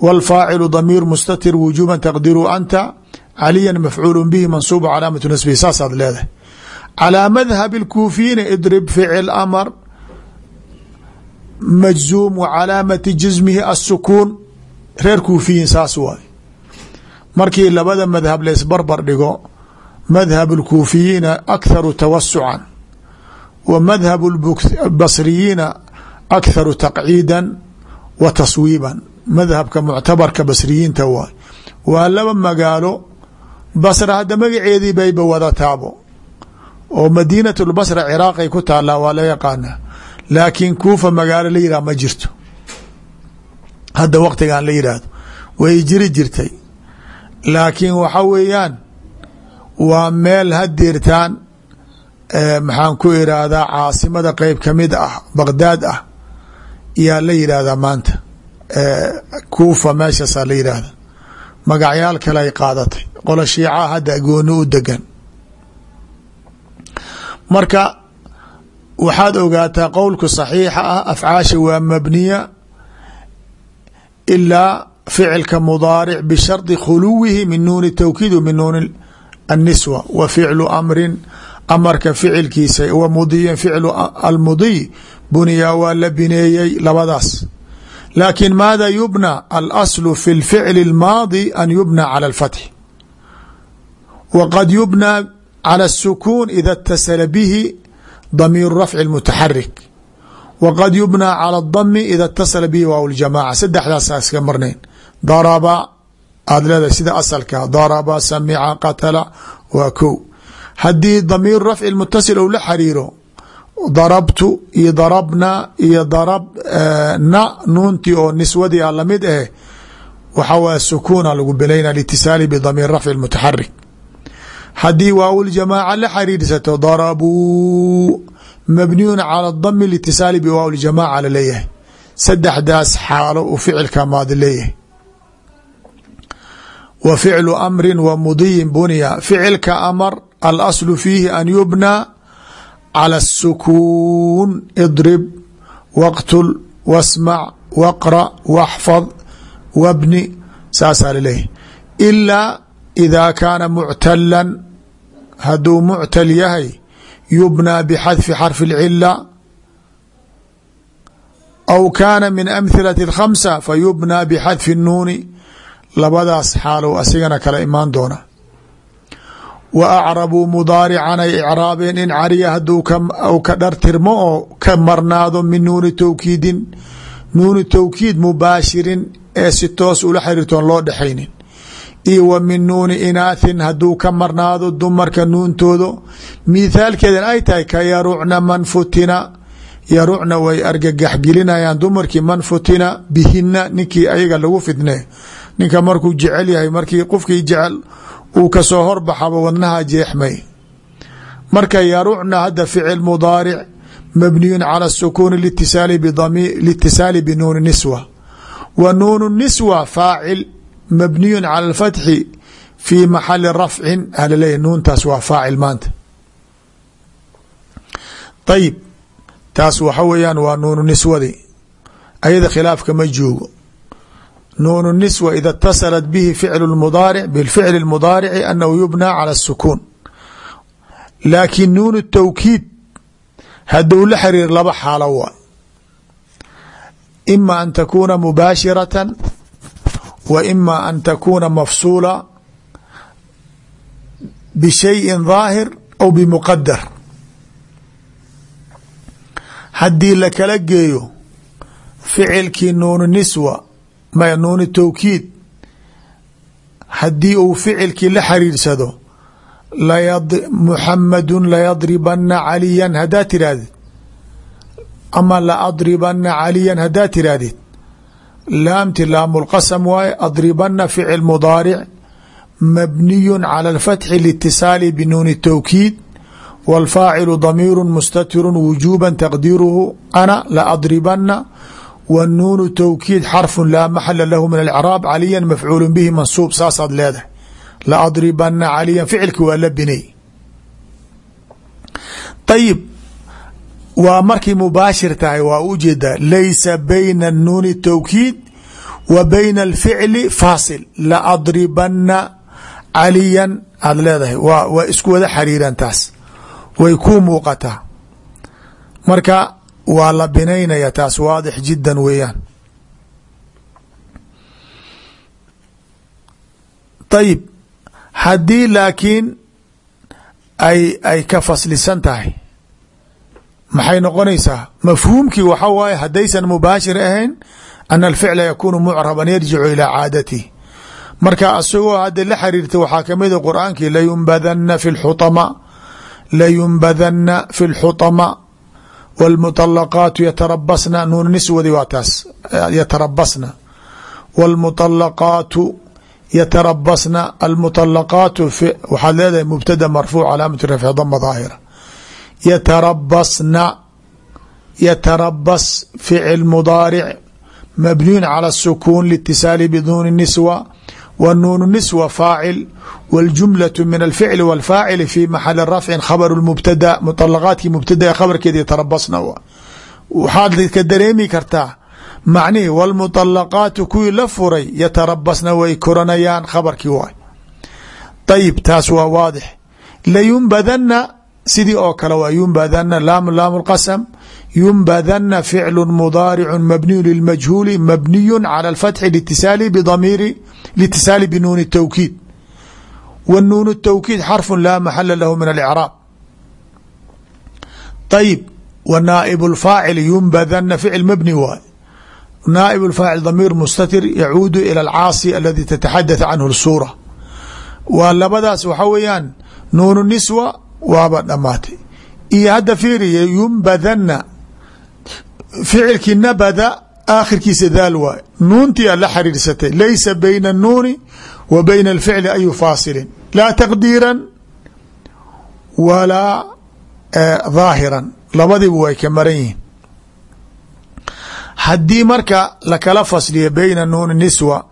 wاlfaacilu damiir mustatir wujuuba taqdiru anta caliyan mafcuulu bihi mansuubu calaamatu nasbihi. Saasaad leedahay. Calaa madhabi اlkuufiyiina idrib ficil amar majzuum wa calaamati jismihi asukuun reer kuufiyiin saas waay. Markii labada madhab laisbarbar dhigo madhab اlkuufiyiina akharu tawasucan wa madhab basriyiina akharu taqciida wa taswiiban. Madhabka muctabarka basriyiinta waay. Waa laba magaalo basra hadda magaceedii bayba wada taabo. Oo madiinat lbasra ciraaqay ku taallaa waa la yaqaanaa. Laakiin kuufa magaalo la yihah ma jirto. Hadda waqtigan la yidhaahdo. Way jiri jirtay. Laakiin waxa weeyaan waa meel hadeertaan maxaan ku irahdaa caasimada qeyb ka mid ah baqdaad ah yaa la yidhaahdaa maanta. Kuufa meeshaasaa la yidhaahda magacyaal kale ay qaadatay. Qolo shiica hadda gooni u degan marka waxaad ogaataa qowlka صaxiixa ah afcaasha waa mabniya ilaa ficilka mudaaric bishardi khuluwihi min nuuni tawkiid wa min nuuni الniswa wa ficlu amrin amarka ficilkiisa wa mudiyin ficlu almudiy buniyaa waa la bineeyey labadaas laakiin maada yubnى alaslu fi اlficli اlmaadi an yubnى calى اlfatxi wa qad yubnى calى الsukuun ida اtasala bihi damiir rafci اmutaxarik wa qad yubnى calى اdami ida اtasala bihi waaw ljamaca saddexdaasa iska marnayn daraba aada leedahay sida asalka daraba samica qatala waa ko haddii damiir rafci mutasil ou la xariiro darabtu iyo darabna iyo darabna nuuntii oo niswadii a la mid ah waxa waye sukuuna lagu bilayna litisaali bidamiir rafci mutaxarik haddii waaw-ljamaaca la xariirsato darabuu mabniyun cala dami litisaali biwaaw ljamaaca la leeyahay saddexdaas xaalo uu ficilka maadi leeyahay wa ficlu amri wa mudiyin buniya ficilka amar alaslu fiihi an yubnى calى الsukuun idrib waqtul wasmac waqra waxfad wabni saasaa laleeyahy ilaa ida kaana muctalan hadduu muctal yahay yubnى bxadfi xarfi اlcila aw kaana min amhilati اkhamsa fayubnaa bxadfi الnuuni labadaas xaalow asigana kala imaan doona. Wa acrabuu mudaarican ay icraabeen in cariya hadduu ka dhartirmo oo ka marnaado min nuuni towkiidin nuuni towkiid mubaashirin ee si toos ula xiriirtoon loo dhexaynin. Iyo wa min nuuni inaathin hadduu ka marnaado dumarka nuuntoodo. Mithaalkeedan ay tahay ka yarucna man futina. Yarucna way argagax gelinayaan dumarkii man futina bihina ninkii ayaga lagu fitne ninka markuu jecel yahay markii qofkii jecel uu ka soo horbaxaba wadnaha jeexmay. Marka yarucna hadda ficil mudaaric mabniyun cala sukuuni litisaali binuuni niswa. Wa nuunu niswa faacil mabniyun cala alfatxi fii maxali rafcin alaleeya nuuntaas waa faacil maanta. Ayib taas waxa weeyaan waa nuunu niswadii ayada khilaafka ma joogo nuunu niswa ida اtasalat bihi ficlu mudaaric bificli اmudaarici anahu yubnى cala الsukuun laakiin nuun tawkiid haduu la xiriir laba xaalo waa ima an takuuna mubaashirata wa ima an takuuna mafsuula bishayin ظaahir aw bimuqadar haddii lakala geeyo ficilkii nuunu niswa nuuni towkiid haddii uu ficilkii la xariirsado muxamadu layadribana caliyan hadaa tirahdid ama laadribana caliyan hadaa tirahdid laamti laamulqasam waaye adribana ficil mudaaric mabniyu cala alfatxi liitisaali binuuni towkiid wاlfaacilu damiiru mustatiru wujuba taqdiiruhu ana laadribana wnuunu towkiid xarfu laa maxala lahu min alcraab caliya mafcuulu bihi mansuub saasaad leedahay. Laadribana caliyan ficilki waa la binay. Ayib waa markay mubaashir tahay waa u jeedaa laysa bayna nuuni towkiid wa bayna alficli faasil. Laadribana caliyan aad leedahay waa isku wada xariiran taas way kuu muuqataa. Marka waa la binaynaya taas waadix jiddan weeyaan. Ayib haddii laakiin ay ay ka faslisan tahay maxay noqonaysaa? Mafhuumkii waxa waaye haddaysan mubaashir ahayn ana alficla yakuunu mucraban yarjicu ilaa caadatihi marka asagoo hadda la xiriirta waxaa kamida qur'aankii layunbadana fi lxutama layunbadana fi lxutama wاlmuطalaqaatu yatarabasna nuun niswadi waa taas yatarabasna wاlmuطalaqaatu yatarabasna almuطalaqaatu waxaad leedahay mubtada marfuuc calaamatu rafci dama daahira yatarabasna yatarabas ficil mudaaric mabniyun calى الsukuun lاtisaali bnuuni niswa wnuunu niswa faacil wاljumlaة min alficli wاlfaacili fi maxali rafci khabr mubtada muطalaqaadkii mubtada khabarkeeda yatarabasna waxaad ka dareemi kartaa macnihi wاlmuطalaqaatu kuwii la furay yatarabasna way koranayaan khabarkii waay ayib taas waa waadix layunbadana sidii oo kale waa yunbadana laam laam اqasm yunbadana ficlu mudaaricu mabniyu lilmajhuuli mabniyu calى اlfatxi litisaali bdamiiri litisaali binuuni tawkiid wa nuun tawkiid xarfu laa maxala lahu min alcraab ayib wa naaib lfaacil yumbadana ficil mabni waay naaib lfaacil damiir mustatir yacuudu ila alcaasi aladi tataxadath canhu suura waa labadaas waxa weeyaan nuunu niswa waaba dhamaatay iyo hadda fiiriya yumbadana ficilkii nabada aakhirkiisa daal waay nuuntii a la xariirsatay laysa bayna الnuuni wa bayna اlficli ayu faasilin laa taqdiiran walaa dhaahiran labadiiba way ka maran yihiin haddii marka lakala fasliya bayna nuuni niswa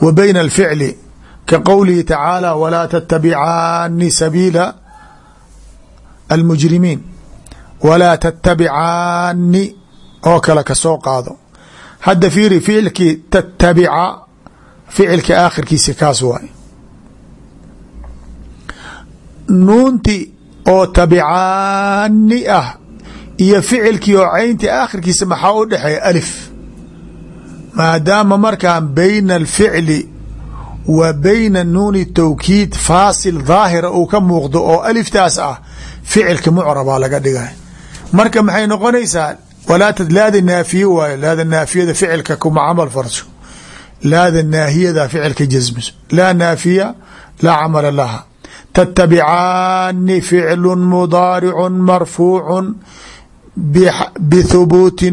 wa bayna alficli ka qowlihi tacaala walaa tattabicaani sabiila almujrimiin walaa tattabicaani oo kale ka soo qaado hadda fiiri ficilkii tattabica ficilka aakhirkiisa kaas waay nuunti oo tabicaani ah iyo ficilkii oo caynti aakhirkiisa maxaa u dhexeeya? Alif. Maadaama markaan bayna alficli wa bayna nuuni tawkiid faasil daahira uu ka muuqdo oo aliftaas ah ficilka mucrabaa laga dhigay marka maxay noqonaysaa laada naafiye waayo laada naafiyada ficilka kuma camal farso laada naahiyada ficilka jasmiso laa naafiya laa camala laha tatabicaani ficlu mudaaricu marfuucu bthubuuti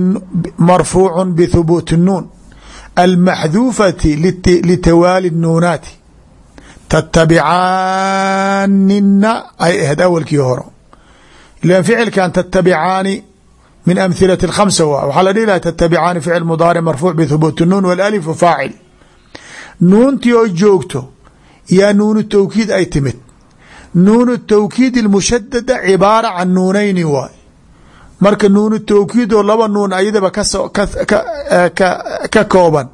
marfuucu bithubuuti nuun almaxduufati litawaali nuunaati tatabicaanina ay ahayd awalkii horo ilan ficilkan tatabicaani min amhilati khamsa wa. Waxaa la dhihi laha tatabicaani ficil mudaaric marfuuc bithubuuti nuun walalifu faacil. Nuuntii oo joogto yaa nuunu tawkiid ay timid. Nuunu tawkiid ilmushadada cibaara can nuunayni waay marka nuunu tawkiid oo laba nuun ayadaba ka kooban.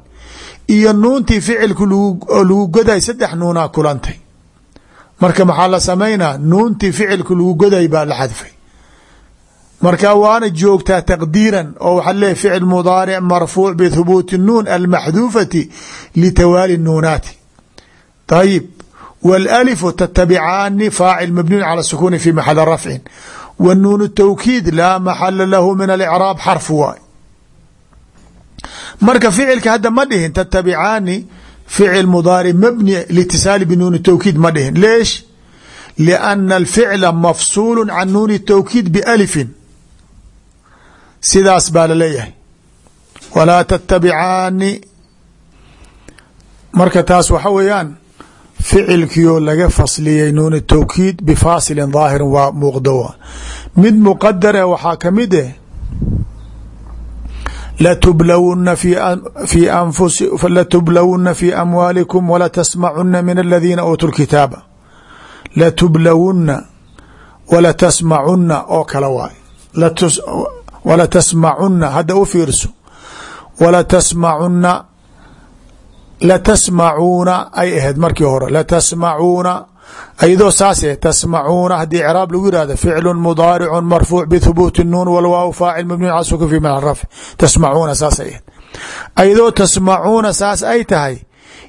Iyo nuuntii ficilku lagu goday saddex nuunaa kulantay. Marka maxaa la samaynaa nuuntii ficilku lagu goday baa la xadfay marka waana joogtaa taqdiiran oo waxaa leeyahy ficil mudaaric marfuuc bithubuuti nuun almaxduufati litawaali nuunaati. Ayib wاlalifu tatabicaani faacil mabniun cala sukuuni fi maxali rafcin w nuun tawkiid laa maxala lahu min alicraab xarf waay marka ficilka hadda ma dhihin tatabicaani ficil mudaaric mabni litisaali binuuni tawkiid ma dhihin. Leesh? Liana alficla mafsuulu can nuuni tawkiid bialifin sidaas baa la leeyahay walaa tatabicaani marka taas waxa weeyaan ficilkioo laga fasliyey nuuni tawkiid bifaasilin daahirin waa muuqdo mid muqadare waxaa ka mid eh latublawuna fi anfusi latublawuna fi amwaalikum walatasmacuna min aladiina uutuu lkitaaba latublawuna walatasmacuna oo kale waay walatasmacuna hadda u fiirso. Walatasmacuna latasmacuuna ay ahayd markii hore. Latasmacuuna ayadoo saas eh tasmacuuna haddii craab lagu yihahdo ficlu mudaaricu marfuuc bithubuuti nuun walwaaw faacil mabniun cala sukun fi mala rafc tasmacuuna saas ay ahayd ayadoo tasmacuuna saas ay tahay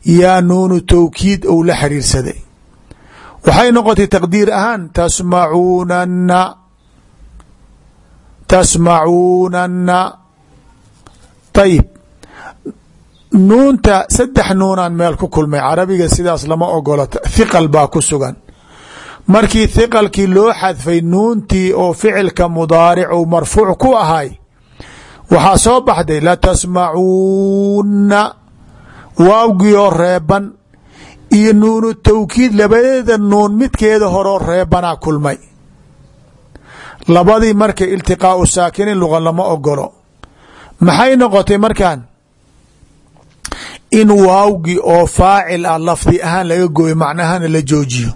yaa nuunu tawkiid ou la xiriirsaday. Waxay noqotay taqdiir ahaan tasmacuunana tasmacuunana ayib nuunta saddex nuunaan meel ku kulmay carabiga sidaas lama ogolo thiqal baa ku sugan. Markii thiqalkii loo xadfay nuuntii oo ficilka mudaaric ou marfuuc ku ahay waxaa soo baxday latasmacuuna waawgioo reeban iyo nuunu tawkiid labadeeda nuun midkeeda horoo reebanaa kulmay labadii marka iltiqaau saakinin luqa lama ogolo maxay noqotay markan in waawgi oo faacil ah lafdi ahaan laga gooyo macnahana la joojiyo.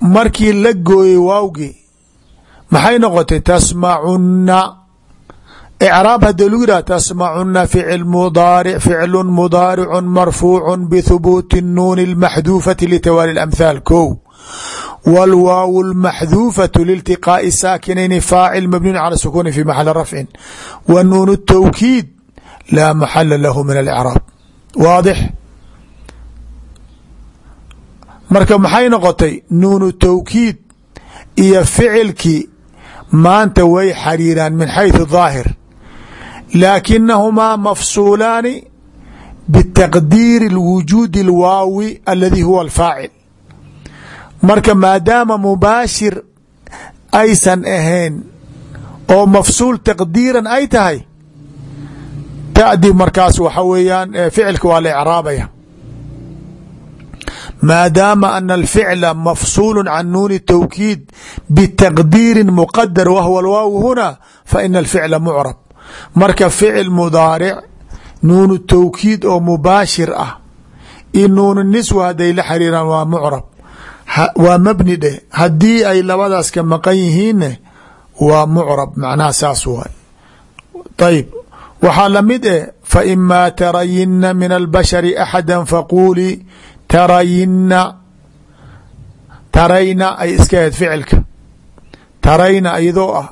Markii la gooyey waawgi maxay noqotay? Tasmacuna icraab haddii lagu yidhah tasmacuna ficil mudaaric ficlu mudaaricu marfuucu bithubuuti nuuni اlmaxduufati litawaali اlamhaal ko wاlwaaw اlmaxduufaة liltiqaaءi saakinayni faacil mabniun cala sukuuni fi maxali rafcin wa nuun الtawkiid laa maxala lahu min alicraab waadix marka maxay noqotay nuunu tawkiid iyo ficilkii maanta way xariiraan min xayثu daahir laakinahumaa mafsuulaani bitaqdiiri wujuudi اlwaawi aladi huwa alfaacil marka maadaama mubaashir aysan ahayn oo mafsuul taqdiiran ay tahay tadi markaas waxa weeyaan ficilka waa la icraabaya. Maadaama ana alficla mafsuulu can nuuni tawkiid bitaqdiiri muqadar wahwa lwaaw huna faina alficla mucrab. Marka ficil mudaaric nuunu tawkiid oo mubaashir ah iyo nuunu niswa hadday la xiriiraan waa mucrab waa mabni dheh haddii ay labadaas ka maqan yihiinne waa mucrab. Macnaha saas waay. Ayib waxaa la mid eh faimaa tarayina min albashari axada faquulii tarayina tarayna ay iska ahayd ficilka. Tarayna iyadoo ah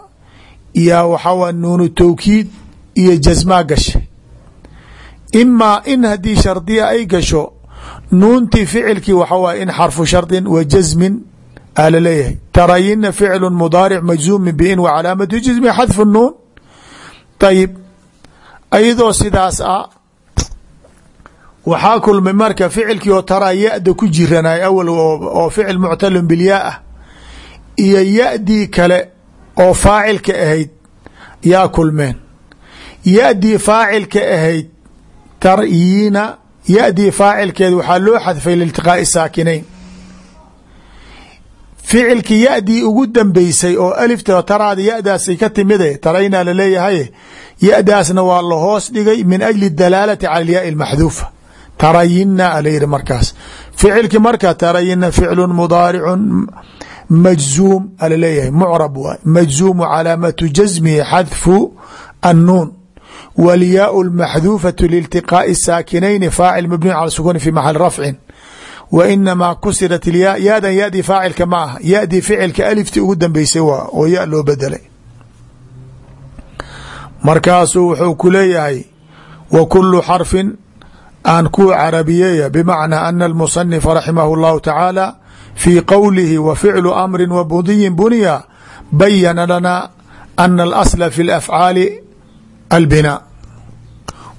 yaa waxaa nuunu tawkiid iyo jasmaa gashay. Imaa in haddii shardiya ay gasho nuuntii ficilkii waxa waay in xarfu shardin wa jasmin aa la leeyahay tarayina ficlu mudaaric majzuumin bin wa calaamatu jasmi xadfu nuun. Ayib ayadoo sidaas ah waxaa kulmay marka ficilkii oo taraa ya-da ku jiranay awal oo ficil muctalun bilyaa ah iyo ya-dii kale oo faacilka ahayd yaa kulmeen. Ya-dii faacilka ahayd taryiina ya-dii faacilkeed waxaa loo xadfay liiltiqaa'i saakinayn. Ficilkii ya-dii ugu dambeysay oo alifta taraada ya-daasay ka timide taraynaa la leeyahay ya-daasna waa la hoos dhigay min ajli dalaalati cala alyaai almaxduufa tarayina ala yihi markaas. Ficilki marka tarayina ficlu mudaaricun majzuum alaleeyahay mucrab waay majzuumu calaamatu jasmihi xadfu annuun wاlyaau اlmaxduufaةu liiltiqaaءi saakinayni faacil mabniyu cala sukuni fi maxali rafcin wa inamaa kusirat ilyaa yaadan yadii faacilka ma aha yadii ficilka alifti ugu dambeysay waa oo ya loo bedelay markaasuu wuxuu ku leeyahay wa kulu xarfin aan ku carabiyeeya bmacnaa ana almusanifa raximah اllahu tacaala fii qowlihi wa ficlu amri wa budiyin bunya bayana lana ana alasla fi اlafcaali albinaa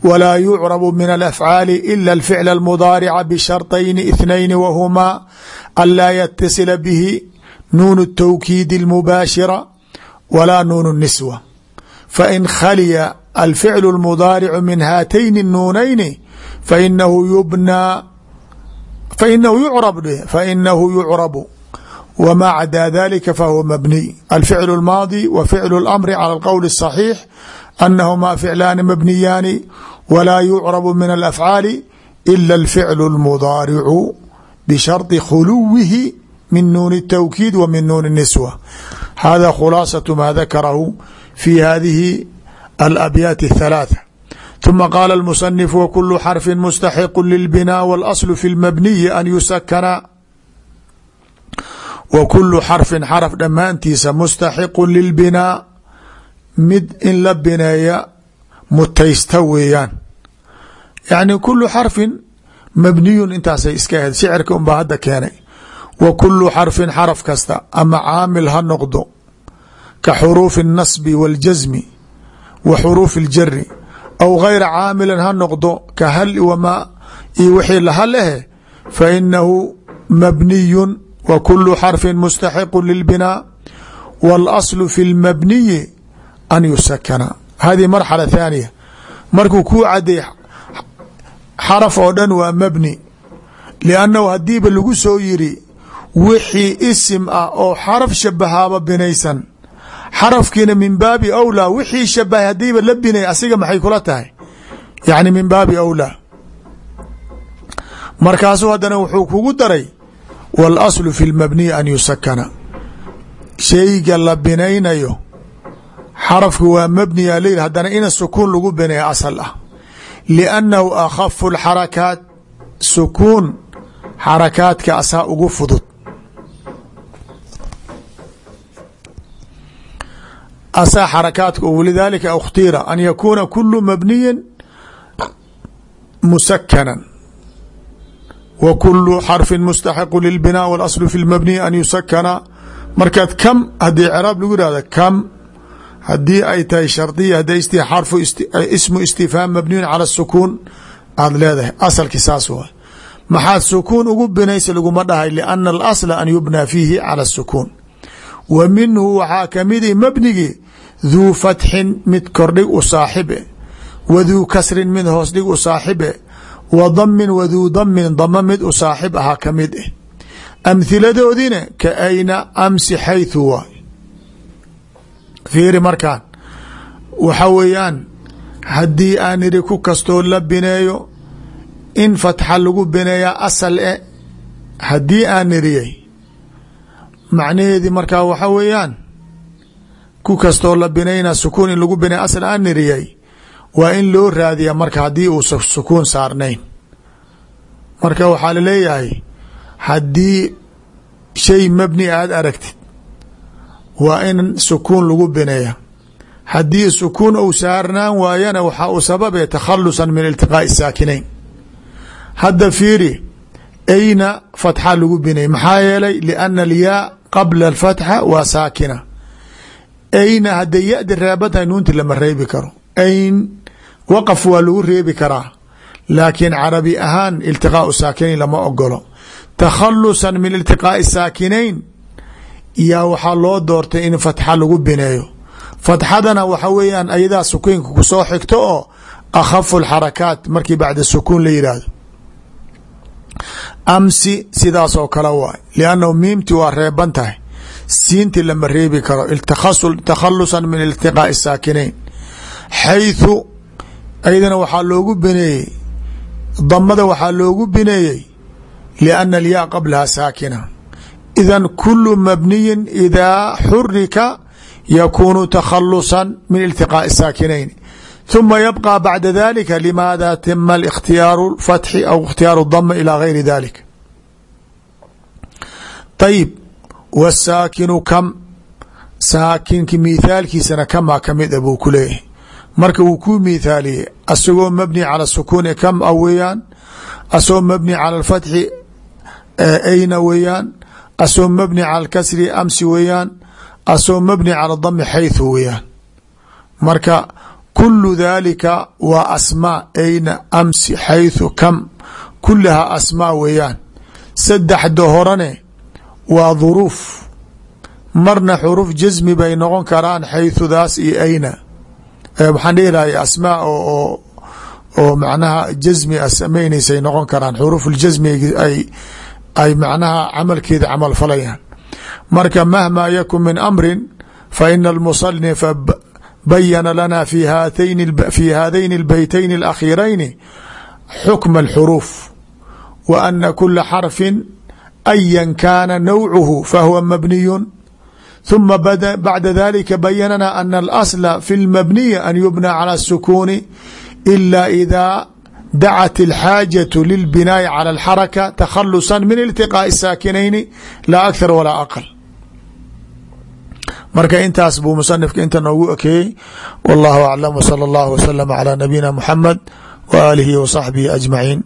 walaa yucrabu min alafcaali ila alficl almudaarica bisharطayni اثnayn wahumaa an laa yatasila bihi nuun الtawkiidi اlmubaashira walaa nuun الniswa fain khaliya alficlu اlmudaaricu min haatayni الnuunayni fainahu yubnaa fainahu yucrab fainahu yucrabu wma cadaa dalika fahuwa mabniy alficlu اlmaadi wa ficlu اlamri cala alqowl الصaxiix anahumaa ficlaani mabniyaani walaa yucrabu min alafcaali ila alficlu اlmudaaricu bisharطi khuluwihi min nuuni الtawkiid wa min nuuni الniswa hada khulaasaة ma dakarahu fi hadihi alabyaati الthalaaثa ثuma qaala الmuصنif wkulu xarfi mustaxiqu lilbinaa wاlasl fi اlmabniyi an yusakana wa kulu xarfin xarf dhammaantiisa mustaxiqu lilbinaa mid in la bineeya mutaysta weeyaan yacni kulu xarfin mabniyun intaasay iska ahayd shicirka unbaa hadda keenay wa kulu xarfin xaraf kasta ama caamil ha noqdo ka xuruufi الnasbi wاljasmi wa xuruufi اljari aw gayra caamilin ha noqdo ka hal wmaa iyo wixii lahal ahe fa inahu mabniyun wa kulu xarfin mustaxiqu lilbinaa wاlaslu fi اlmabniyi an yusakana. Hadihi marxala thaaniya markuu kuu caday xaraf oo dhan waa mabni. Liannahu hadiiba lagu soo yiri wixii isim ah oo xaraf shabahaaba binaysan. Xarafkiina min baabi awlaa wixii shabahay hadiiba la binay asiga maxay kula tahay? Yacni min baabi awlaa markaasuu haddana wuxuu kugu daray waاlaslu fi lmabniyi an yusakana. Shayga la binaynayo xarafku waa mabniya leyl haddana ina sukuun lagu binaya asal ah. Liannahu akhafu اlxarakaat sukuun xarakaadka asaa ugu fudud. Asaa xarakaadka walidaalika اkhtiira an yakuuna kulu mabniyi musakanan wa kulu xarfi mustaxiqu lilbinaa walaslu fi lmabniyi an yusakana markaad kam haddii craab lagu yihahda kam haddii ay tahay shardiya hadday xarfu ismu istifhaam mabniyun cala sukuun aada leedahay. Asalki saas waay. Maxaad sukuun ugu binaysa laguma dhahay liana alasla an yubnaa fiihi cala sukuun wa minhu waxaa kamidi mabnigii duu fatxin mid kordhig u saaxibe wa duu kasrin mid hoos dhig u saaxibe wa damin wa duu damin dama mid u saaxib ahaa ka mid eh. Amhiladoodina ka ayna amsi xaythu waay fiiri markaan. Waxa weeyaan haddii aan idhi ku kastoo la bineeyo in fatxa lagu bineeya asal e haddii aan niriyey macnaheedii markaa waxa weeyaan ku kastoo la binayna sukuun in lagu bineeya asal aan niriyey waa in loo raadiya marka haddii uu sukuun saarnayn. Marka waxaa la leeyahay haddii shay mabni aada aragtid waa in sukuun lagu bineeya. Haddii sukuun ou saarnaan waayana waxaa uu sababaya takhalusan min iltiqaaءi saakinayn. Hadda fiiri ayna fatxa lagu binay maxaa yeelay liana alyaa qabla alfatxa waa saakina. Ayna hadday ya-di reebantahay nuunti lama reebi karo. Ayn waqaf waa lagu reebi karaa. Laakiin carabi ahaan iltiqaau saakinayn lama ogolo takhalusan min iltiqaa'i saakinayn yaa waxaa loo doortay in fatxa lagu bineeyo. Fatxadana waxa weeyaan ayadaa sukuunka ku soo xigto oo akhafu lxarakaat markii bacda sukuun la yidhaahdo amsi sidaas oo kale waay liannahu miimti waa reeban tahay. Siinti lama reebi karo takhalusan min iltiqaa'i saakinayn xaythu ayadana waxaa loogu bineeyey damada waxaa loogu bineeyey liana alyaa qablaha saakina idan kulu mabniyin idaa xurika yakunu takhalusan min iltiqaaءi saakinayn ثuma yabقى bacda dalika limaada tima اkhtiyaaru اfatxi aw ikhtiyaaru dama ilى gayri dalik ayib wsaakinu kam saakinki mithaalkiisana kamaa kamid a buu ku leeyahay marka wuu ku mithaaliyey asagoo mabni calى sukuuni kam a weeyaan asagoo mabni calى اfatxi ayna weeyaan asoo mabni cala kasri amsi weeyaan asoo mabni cala dami xaythu weeyaan. Marka kulu daalika waa asmaa ayna amsi xaythu kam kulahaa asmaa weeyaan. Saddexda horane waa duruuf. Marna xuruf jasmi bay noqon karaan xaythudaas iyo ayna. Eh, waxaan dhihi lahay asmaa oo oo macnaha jasmi a samaynaysay noqon karaan. Xuruuf ljasmi ay macnaha camalkeeda camal falayaan marka mahma yakun min amrin fa ina almusanifa bayana lana fi haatayn fi haadayn اlbeytayn اlakhiirayni xukma اlxuruuf wa ana kula xarfin aya kaana nawcuhu fahuwa mabniyu ثuma bacda dalika bayanana ana alasla fi اlmabniyi an yubnى calى الsukuni ila ida dacat اlxaajaة lilbinaaءi calى اlxaraka takhalusa min iltiqaaءi الsaakinayni laa akthar walaa aqal marka intaas buu musanifka inta noogu ekeeyey wallahu aclam wslى اllah wslm عlى nabiyina mxamed w aalihi w صaxbihi ajmaciin